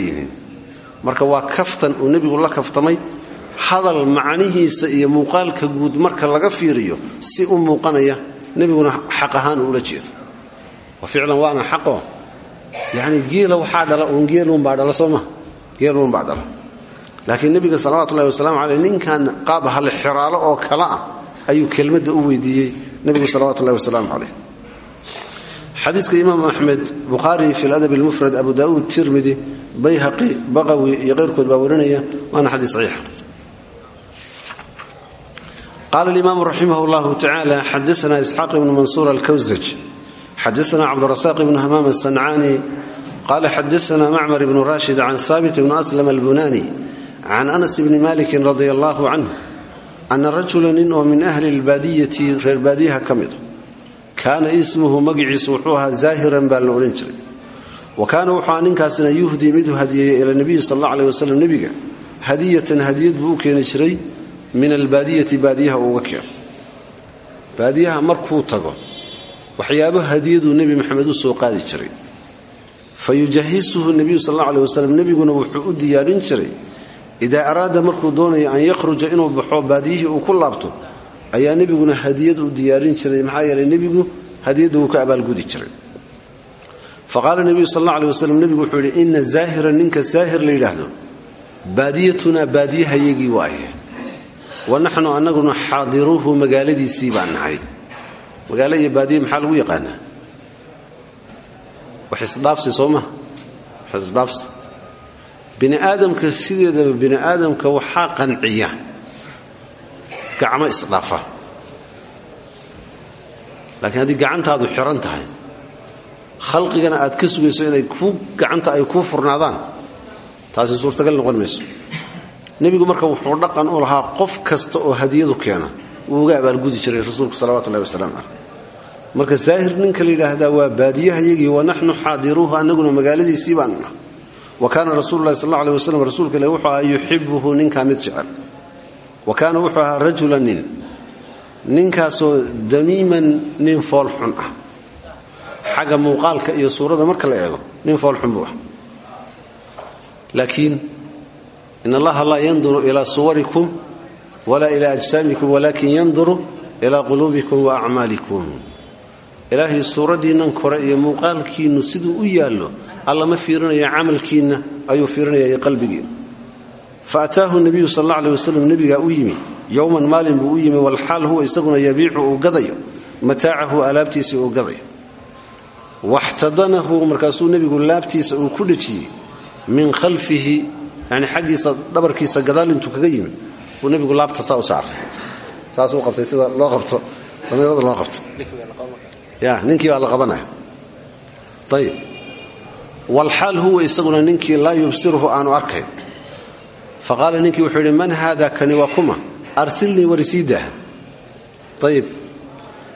marka waa kaftan uu nebigu la kaftamay hadal macnihiisa iyo muuqaalka guud marka laga fiiriyo si u muuqanaya nebiguna xaq ahaan uula jeedo. Ficlan waana xaqo. Yani geela waxaa dhala uun geelunbaa dhala soo maa geelunbaa dhala. Laakiin nebiga salawatullahi wasalaamu caleyh ninkan qaab hal xiraalo oo kale ah ayuu kelmadda u weydiiyey nebigu salawatullahi wasalaamu caleyh xadiiska imaam axmed bukhaari fi ladab almufrad abu daauud tirmidi bayhaqi baqawi iyo keyrkood baa warinaya waana xadiis saxiixa qala alimaamu raximah llahu tacala xadaana isxaaq ibnu mansuur alkawsaj xadaana cabdurasaaq ibnu hamaam asancaani qala xadaana macmar ibnu rashid can saabit ibnu aslam albunani can anas bni maliki radi allahu ana rajula nin oo min ahli lbaadiyati reer baadiyaha ka mida kaana ismuhu magiciisu wuxuu ahaa zaahiran baa la odhan jiray wa kaana wuxuu ahaa ninkaasina yuhdii miduu hadiyeeyey ila nebiyi sal alla aleh wasalam nebiga hadiyatan hadiyad buu u keeni jiray min albaadiyati baadiyaha uuga keeno baadiyaha markuu tago waxyaabo hadiyaduu nebi maxamed u soo qaadi jiray fa yujahisuhu nebiyu sal alla aleh wasalam nebiguna wuxuu u diyaarin jiray idaa araada markuu doonayo an yakhruja inuu baxo baadiyihii uu ku laabto ayaa nebiguna hadiyad u diyaarin jiray maxaa yeelay nebigu hadiyadda wuu ka abaalgudi jiray fa qaala nebiyu sal alla aleh wasalam nebigu wuxuu yidhi ninka zaahir la yidhaahdo baadiyatunaa baadiyahayagii waaye wa naxnu annaguna xaadiruuhu magaaladiisii baan nahay magaalo iyo baadiye maxaa lagu yaqaanaa wax isdhaafsi bini aadamka sideedaba bini aadamka waxaa qanciya. Gacmo isdhaafa. Laakiin haddii gacantaadu xiran tahay khalqigana aad ka sugayso inay kuu gacanta ay kuu furnaadaan taasi suurtagal noqon mayso. Nebigu marka wuxuu dhaqan u lahaa qof kasta oo hadiyadu keena. Wuu uga abaalgudi jiray rasuulku salawatullahi wasalaamu caleyh marka zaahir ninka la yidhaahdaa waa baadiyahayagii wa naxnu xaadiruuhu annaguna magaaladiisii baanu nahay wa kaana rasuulu lahi sal alla aleh ilahi wuxuu ahaa yuxibuhu ninkaa mid jecel. Wa kaana wuxuu ahaa nin. Ninkaasoo damiiman nin foolxun ah. Xagga muuqaalka iyo suurada marka la eego nin foolxun buu ah. Laakiin in allaha laa yanduru ilaa suwarikum walaa ilaa ajsaamikum walaakin yanduru ilaa quluubikum wa acmaalikum ilaahay suuraddiinnan kore iyo muuqaalkiinnu siduu u yaallo alla ma fiirinaya camalkiinna ayuu fiirinaya iyo qalbigiinna fa ataahu nebiyu sal alla aleh wasalam nebigaa u yimi. Yowman maalin buu u yimi walxaal huwa isaguna yabiicu uu gadayo. Mataacahu alaabtiisa uu gadayo. Waxtadanahu markaasuu nebigu laabtiisa uu ku dhejiyey min khalfihi yani xaggiisa dhabarkiisa gadaal intuu kaga yimi. Uu nebigu laabta saa u saaray. Saasuu qabtay sida loo qabto. Damiirada loo qabto. Ya ninkii baa la qabanaya. Ayib walxaal huwa isaguna ninkii laa yubsiruhu aanu arkayn fa qaala ninkii wuxuu yidhi man haada kani waa kuma arsilnii warisii daaha ayib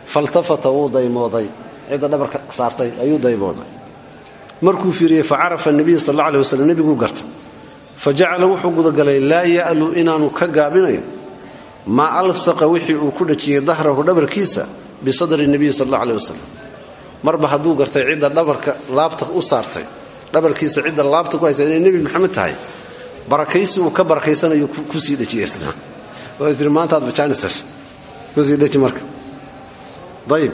faltafata wuu daymooday cidda dhabarka saartay ayuu daymooday markuu fiiriyey fa carafa nebiy sal alla aleh waslm nebiguu garta fa jacala wuxuu gudagalay laa ya'lu inaanu ka gaabinayn maa alsaqa wixii uu ku dhajiyey dahrahu dhabarkiisa bisadri nebiyi sal alla aleh wasalam marba hadduu gartay cidda dhabarka laabta u saartay dhabarkiisa cidda laabta ku haysa inay nebi maxamed tahay barakaysi uu ka barakaysanayo ku sii dhejiyasna tii maantaad bajaanisas ku sii dheji marka. Ayib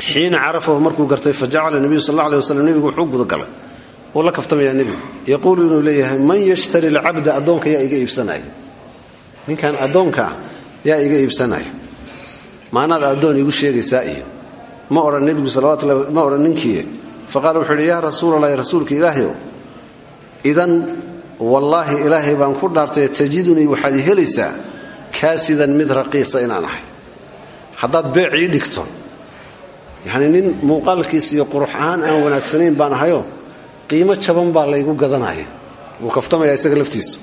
xiina carafahu markuu gartay fa jacala nebiyu sal alla aleh wasalam nebigu wuxuu gudagalay. La kaftamayaa nebigu yaquulu inuu leeyahay man yashtari alcabda addoonka yaa iga iibsanaya ninkan addoonka ah yaa iga iibsanaya maanaad addoon igu sheegaysaa iyo ma odhan nebigu salawatulahi ma odhan ninkii. Fa qaala wuxuu yidhi yaa rasuulalahi rasuulka ilaahayow idan wallaahi ilaahay baan ku dhaartay tajidunii waxaad i helaysaa kaasidan mid raqiisa inaan ahay. Haddaad dhigto yacnii nin muuqaalkiisa iyo qurux ahaan aan wanaagsanayn baan ahayoo qiimo jaban baa laygu gadanaya wuu kaftamaya isaga laftiisu.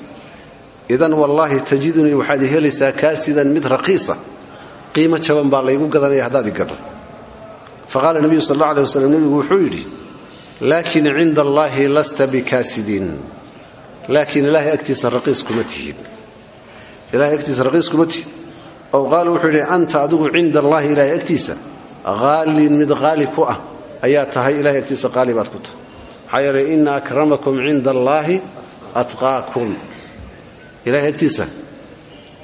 Idan wallaahi tajidunii waxaad i helaysaa kaasidan mid raqiisa qiimo jaban baa laygu gadanaya haddaad i fa qaala nebiyu sal alla aleh waslem nebigu wuxuu yidhi laakin cinda allaahi lasta bikaasidin laakiin ilaahay agtiisa raqiis kuma tihid. Ilahay agtiisa raqiis kuma tihid. Ow qaala wuxuu yidhi anta adigu cinda allaahi ilaahay agtiisa haalin mid qaali ku ah ayaa tahay ilahay agtiisa qaali baad ku tahay. Maxaa yeelay ina akramakum cinda allaahi atqaakum. Ilahay agtiisa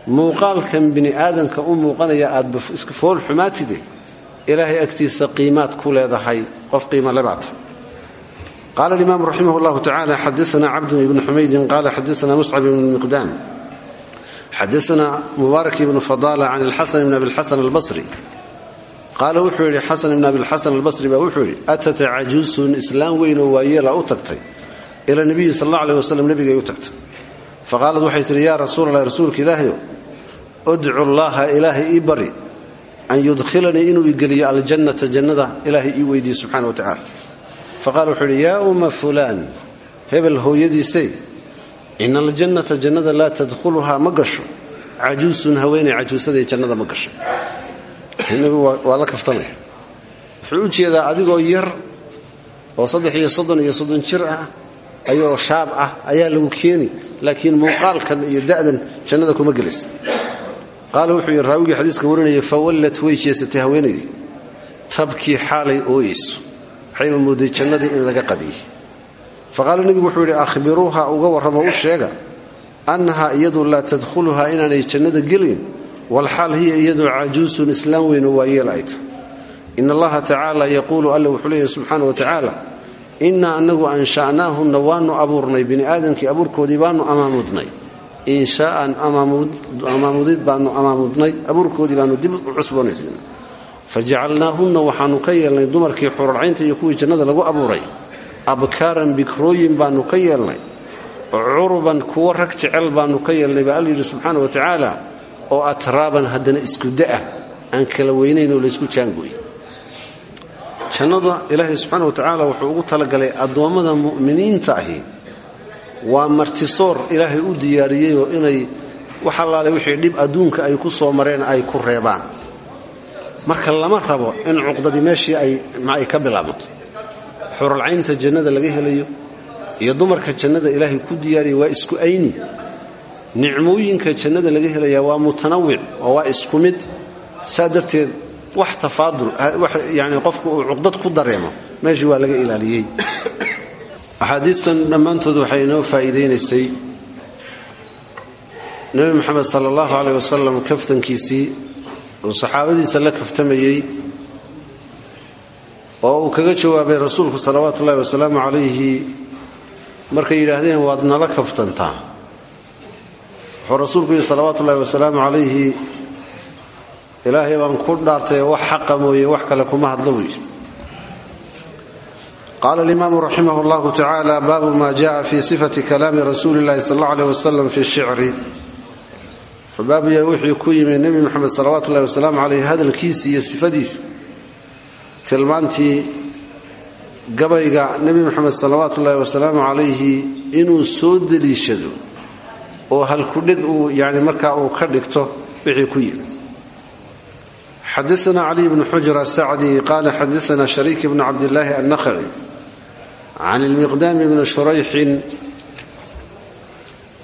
muuqaalkan bini u muuqanaya aad iska ilaahay agtiisa qiimaad ku leedahay qof qiima lebaata qala alimaam raximah llahu tacala xadaana cabdun ibnu xumaydin qala xadaana muscab ibnu miqdaam xadaana mubaarak ibnu fadala can alxasan ibn abilxasan albasri. Qaala wuxuu yidhi xasan ibn abilxasan albasri baa wuxuu yidhi atata cajuusun islaam weyn oo waayeela u tagtay. Ila nabiyi sal alla aleh wasalam nebigay u tagtay. Faqaalad waxay tihi yaa rasuulalahi rasuulka ilaahayo udcu bari an yudkhilanii inuu igeliyo aljannata jannada ilaahay ii weydiiye subxana wa tacala faqala wuxuu yidhi yaa umma fulaan hebel hooyadiisay ina aljannata jannada laa tadkhuluhaa ma gasho. Cajuusun haweenay cajuusaday jannada ma gasho. Nebigu waa la kaftamaya u jeedaa adigoo yar oo saddex iyo soddon iyo soddon jir ah ayoo shaab ah ayaa lagu keeni laakiin muuqaalkan iyo da'dan jannada kuma gelaysa qaala wuxuu yidhi raawigii xadiiska warinaya fawallat way jeesatay haweenaydii tabkii xaalay ooyeyso. Waxayba mooday jannadii in laga qadiyey. Faqaala nebigu wuxuu yidhi akhbiruuha uga warramo u sheega annahaa iyadu laa tadkhuluhaa inaanay jannada gelin walxaal hiya iyadu cajuusun islaam weynoo waayeel ay tahy in allaha tacaala yaquulu alla wuxuu leeyahy subxaana wa tacaala innaa annagu ansha'naahunna waannu abuurnay bini aadamkii abuurkoodii baannu amaamudnay inshaa'an amaamudid baannu amaamudnay abuurkoodii baannu dib u cusboonaysiinay fajacalnaahunna waxaannu ka yeelnay dumarkii xurarcaynta iyo kuwii jannada lagu abuuray. Abkaaran bikrooyin baannu ka yeelnay. Curuban kuwo rag jecel baannu ka yeelnay baa alla yidhi subxaana wa tacaala oo atraaban haddana isku da'ah aan kala weynayn oo laysku jaangooy jannada ilaahay subxaana wa tacaala wuxuu ugu talagalay addoommada mu'miniinta ahi waa martisoor ilaahay u diyaariyeyoo inay wax allaale wixii dhib adduunka ay ku soo mareen ay ku reebaan. Marka lama rabo in cuqdadii meeshii ay ka bilaabato. Xuralcaynta jannada laga helayo iyo dumarka jannada ilaahay ku diyaariyay waa isku ayni. Nicmooyinka jannada laga helaya waa mutanawic oo waa isku mid. Saa darteed wax tafaadul yani qofku uu cuqdad ku dareemo meeshii waa laga ilaaliyey axaadiistan dhammaantood waxay inoo faa'iidaynaysay nebi moxamed sala allahu caleyh wasalam kaftankiisii uu saxaabadiisa la kaftamayey oo uu kaga jawaabay rasuulku salawaatu ullahi wasalaamu calayhi markay yidhaahdeen waad nala kaftantaa. Wuxuu rasuulku yidhi salawaatu ullahi wasalaamu calayhi ilaahay baan ku dhaartay wax xaqa mooye wax kale kuma hadlo yidhi qaala alimaamu raximah llahu tacaala baabu ma jaءa fi sifati kalaami rasuuli اllahi sal اllau alيh wasalam fi shicri baabuya wuxuu ku yimi nebi moxamed salawaatu ullahi wasalaamu caleyh hadalkiisi iyo sifadiisa tilmaantii gabayga nebi moxamed salawaatu ullahi wasalaamu calayhi inuu soo deliishado oo halkudheg uu yani markaa uu ka dhigto wixii ku yimi xadaana cali bnu xujr asacdi qaala xadaana shariik bnu cabdillaahi annakhaci can ilmiqdaami bni shurayxin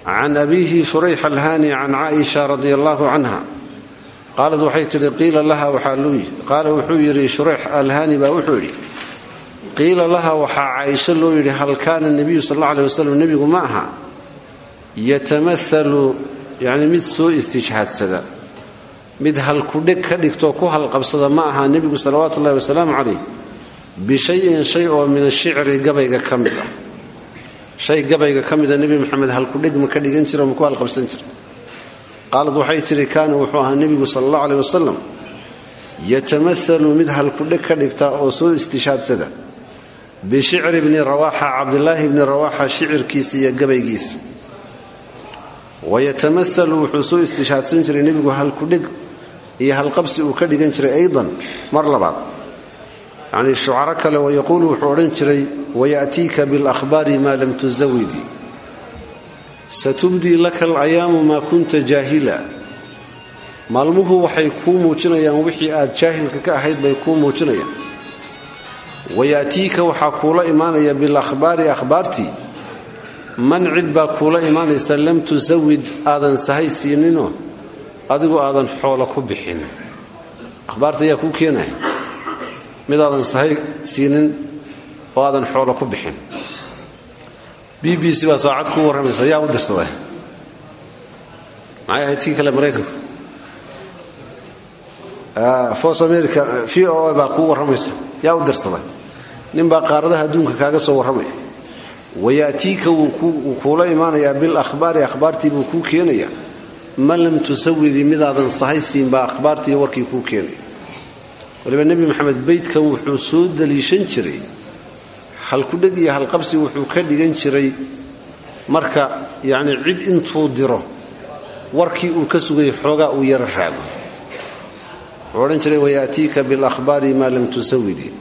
can abiihi shurayx alhaani can caaisha radi allahu canha qaalad waxay tidhi qiila laha waxaa luu qaala wuxuu yidhi shurayx alhaani baa wuxuu yidhi qiila laha waxaa caaisho loo yidhi hal kaana nebiyu sal alla aleh wasalam nebigu ma aha yatamaalu yacni mid soo istijhaadsada mid halkudheg ka dhigtoo ku halqabsada ma aha nebigu salawaatu ullahi wasalaamu calayh bishayin shay oo min ashicri gabayga ka mid ah shay gabayga ka mida nebi maxamed halkudheg ma ka dhigan jira ma ku halqabsan jira qaalad waxay tidhi kaana wuxuu ahaa nebigu sala allahu aleh wasalam yatamaalu mid halkudheg ka dhigta oo soo istishhaadsada bishicri bni rawaaxa cabdilaahi bni rawaaxa shicirkiisa iyo gabaygiisa wayatamaalu wuxuu soo istishhaadsan jiray nebigu halkudheg iyo halqabsi uu ka dhigan jiray aydan mar labaad yacnii shucaro kale wayaquulu wuxuu odhan jiray waya'tiika bialahbaari maa lam tusawidii satubdii laka alayaamu maa kunta jaahila. Maalmuhu waxay kuu muujinayaan wixii aad jaahilka ka ahayd bay kuu muujinayaan. Waya'tiika waxaa kuula imaanaya bilahbaari ahbaartii man cid baa kuula imaanaysa lam tusawid aadan sahay siininoo adigu aadan xoolo ku bixin. Ahbaarta ayaa kuu keenaya mid aadan sahay siinin oo aadan xoolo ku bixin. B b baa saacad kuu warramaysa yaa u dirsaday maxay ahayd tii kale maraykanka fos america v o baa kuu warramaysa yaa u dirsaday ninbaa qaaradaha adduunka kaaga soo warramaya waya'tiika wuu kuula imaanayaa bilahbaari akhbaartii buu kuu keenaya man lam tusawidii midaadan sahay siin baa akhbaartiiyo warkii kuu keenaya waliba nebi maxamed beydkan wuxuu soo daliishan jiray. Halkudheg iyo halqabsi wuxuu ka dhigan jiray. Marka yacni cid intuu diro warkii uu ka sugayay xoogaa uu yaro raago. Wuxuu odhan jiray waya'tiika bilahbaari maa lam tusawidii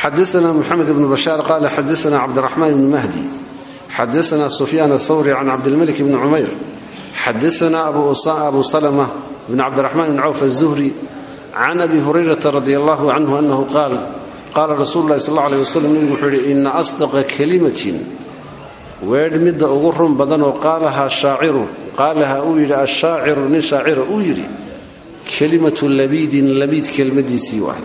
xadaana muxamed ibnu bashaar qaala xadaana cabdiraxmaan ibni mahdi. Xadaana sufyaan athawri can cabdilmalik bni cumayr. Xadaana abu salama bn cabdiraxmaan bn cawf aلzuhri can abi hurayrata radi allahu canhu anahu qaal qaala rasuulu lahi sal alla aleh wasalam nebigu wuxuu yidhi ina asdaqa kalimatin weedh midda ugu run badanoo qaalahaa shaaciru qaalaha uu yidhi ashaaciru nin shaacira uu yidhi kelimatu labiidin labiid kelmadiisii waay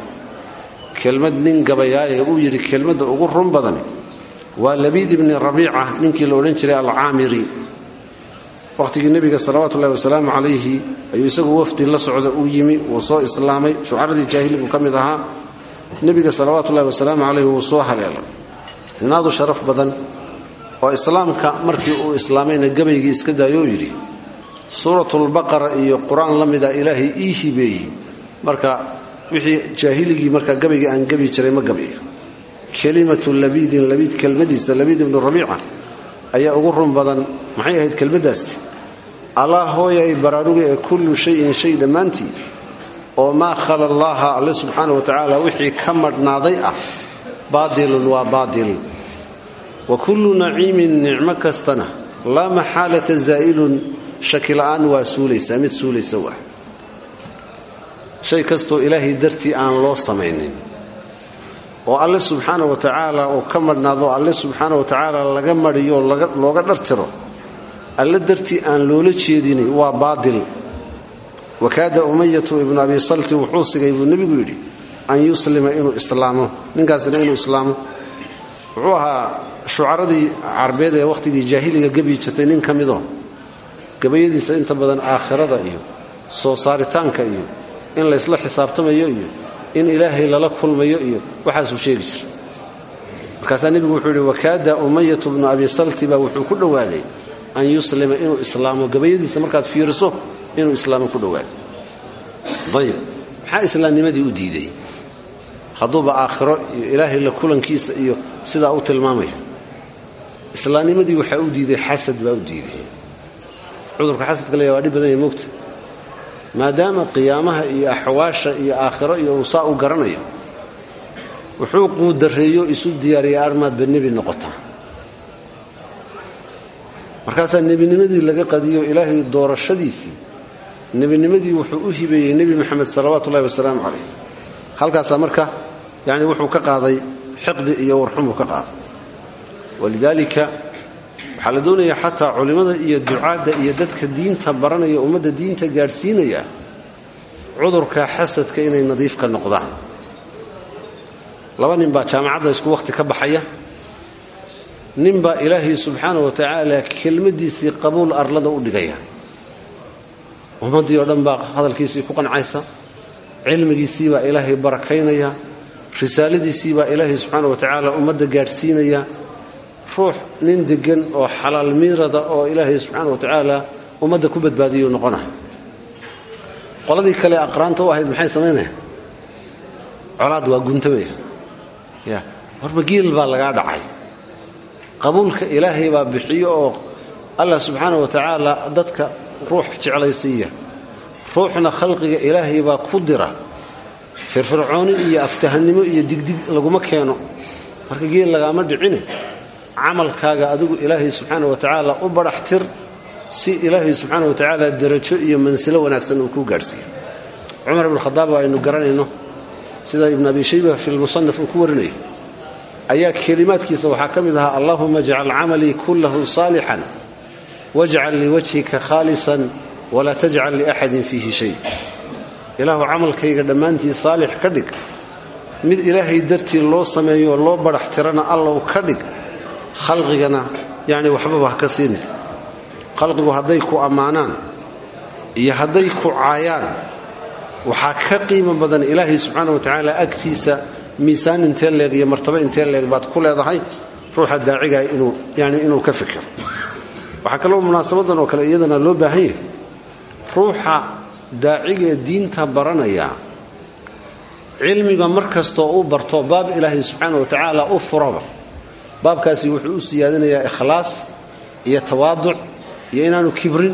kelmad nin gabayaaye uu yidhi kelmadda ugu run badan waa labiid ibni rabiica ninkii la jiray alcaamiri wakhtigii nebiga salawaatu ullahi wasalaamu calayhi ayuu isagu wafdi la socda uu yimi wuu soo islaamay. Shucaradii jaahiligu ka mid ahaa. Nebiga salawaatu ullahi wasalaamu calayhi wuu soo haleelay. Ninaadu sharaf badan oo islaamka markii uu islaamayna gabaygii iska daayoo yidhi suuratulbaqara iyo qur'aan la mida ilaahay ii hibeeyey. Marka wixii jaahiligii markaa gabaygii aan gabi jiray ma gabayo kelimatu labiidin labiid kelmadiisa labiid ibnu rabiica ayaa ugu run badan. Maxay ahayd kelmaddaasi allah hooyay baraaruga ee kullu shayin shay dhammaantii oo maa khala allaaha alle subxaana wa tacaala wixii ka madhnaaday ah baadilun waa baadil. Wa kullu naciimin nicmo kastana laa maxaalata zaa'ilun shakila'aan waa suulaysaa mid suulaysa waa. Shay kastoo ilaahay dartii aan loo samaynin oo alle subxaana wa tacaala uu ka madhnaado alle subxaana wa tacaala laga madhiyo looga dhartiro alle dartii aan loola jeedini waa baadil. Wakaada umayatu ibnu abi salti wuxuu sigay buu nebigu yidhi an yuslima inuu islaamo. Ninkaasina inuu islaamo. Wuxuu ahaa shucaradii carbeed ee wakhtigii jaahiliga gebi jirtay nin ka midoo gabayadiisa inta badan aakhirada iyo soo saaritaanka iyo in laysla xisaabtamayo iyo in ilaahay lala kulmayo iyo waxaasuu sheegi jira markaasaa nebigu wuxuu yidhi wakaada umayatu bnu abi salti baa wuxuu ku dhowaaday an yuslima inuu islaamo gabayadiisa markaad fiiriso inuu islaamo ku dhowaaday ayib maxaa islaamnimadii u diiday hadduuba aakhiro iyo ilaahay la kulankiisa iyo sidaa u tilmaamaya. Islaamnimadii waxaa u diiday xasad baa u diiday cudurka xasadka leeya waa dhib badan yahay moogta. Maadaama qiyaamaha iyo axwaasha iyo aakhiro iyo uu u garanayo wuxuu quudareeyo isu diyaariya armaadba nebi noqotaa markaasaa nebinimadii laga qadiyo ilaahay doorashadiisii nebinimadii wuxuu u hibeeyey nebi moxamed salawaatu ullahi wasalaamu calayh. Halkaasaa marka yani wuxuu ka qaaday xiqdi iyo warxumuu ka qaaday. Walidaalika waxaa la doonayaa xataa culimmada iyo ducaadda iyo dadka diinta baranaya ummadda diinta gaadhsiinaya cudurka xasadka inay nadiif ka noqdaan. Laba nin baa jaamacadda isku wakhti ka baxaya nin baa ilaahay subxaana wa tacaala kelmaddiisii qabuul arlada u dhigaya. Ummaddii oo dhan baa hadalkiisii ku qancaysa cilmigiisii baa ilaahay barakaynaya risaaladiisii baa ilaahay subxaana wa tacaala ummadda gaadhsiinaya. Ruux nin deggan oo xalaal miirada oo ilaahay subxaana wa tacaala ummadda ku badbaadiyuu noqonaya. Qoladii kale aqraanta u ahayd maxay samaynaya colaad waa guntamaya ya warba giil baa lagaa dhacay qabuulka ilaahay baa bixiyo oo allah subxaana wa tacaala dadka ruux jeclaysiiya. Ruuxna khalqiga ilaahay baa ku dira. Firfircooni iyo aftahannimo iyo digdig laguma keeno. Marka geel lagaama dhicine camalkaaga adigu ilaahay subxaana wa tacaala u badhax si ilaahay subxaana wa tacaala darajo iyo mansilo wanaagsan uu kuu gaadhsiiyo. Cumar oo aynu garanayno sida ibn abi shayba fi lmusanaf uu ku warinayo ayaa kelimaadkiisa waxaa ka mid ahaa allahuma ajcal camalii kullahu saalixan wajcal liwajhika khaalisan walaa tajcal liaxadin fiihi shay. Ilaahu camalkayga dhammaantii saalix ka dhig. Mid ilaahay dartii loo sameeyo loo badhax tirana allow ka dhig. Khalqigana yacni waxbaba ha ka siini. Khalqigu hadday ku ammaanaan iyo hadday ku caayaan waxaa ka qiimo badan ilaahay subxaana wa tacaala agtiisa miisaan intee leeg iyo martabo intee leeg baad ku leedahay ruuxa daacigaa inuu yani inuu ka fikiro. Waxaa kaloo munaasabadan oo kale iyadana loo baahan yahay. Ruuxa daacigee diinta baranaya cilmiga mar kastoo u barto baab ilaahay subxaana wa tacaala u furaba. Baabkaasi wuxuu u siyaadinayaa ikhlaas iyo tawaaduc iyo inaanu kibrin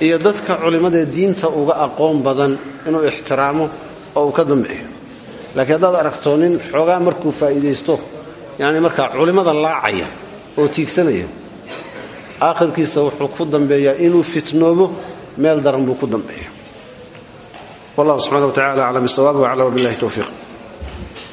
iyo dadka culimmadee diinta uga aqoon badan inuu ixtiraamo oo uu ka dambeeyo laakiin haddaad aragto nin xoogaa markuu faa'iidaysto yacni markaa culimmada laacaya oo tiigsanaya aakhirkiisa wuxuu ku dambeeyaa inuu fitnoobo meel daran buu ku dambeeya wallahu subxana wa tacala aclam bisawaab waclam wabillahi towfiiq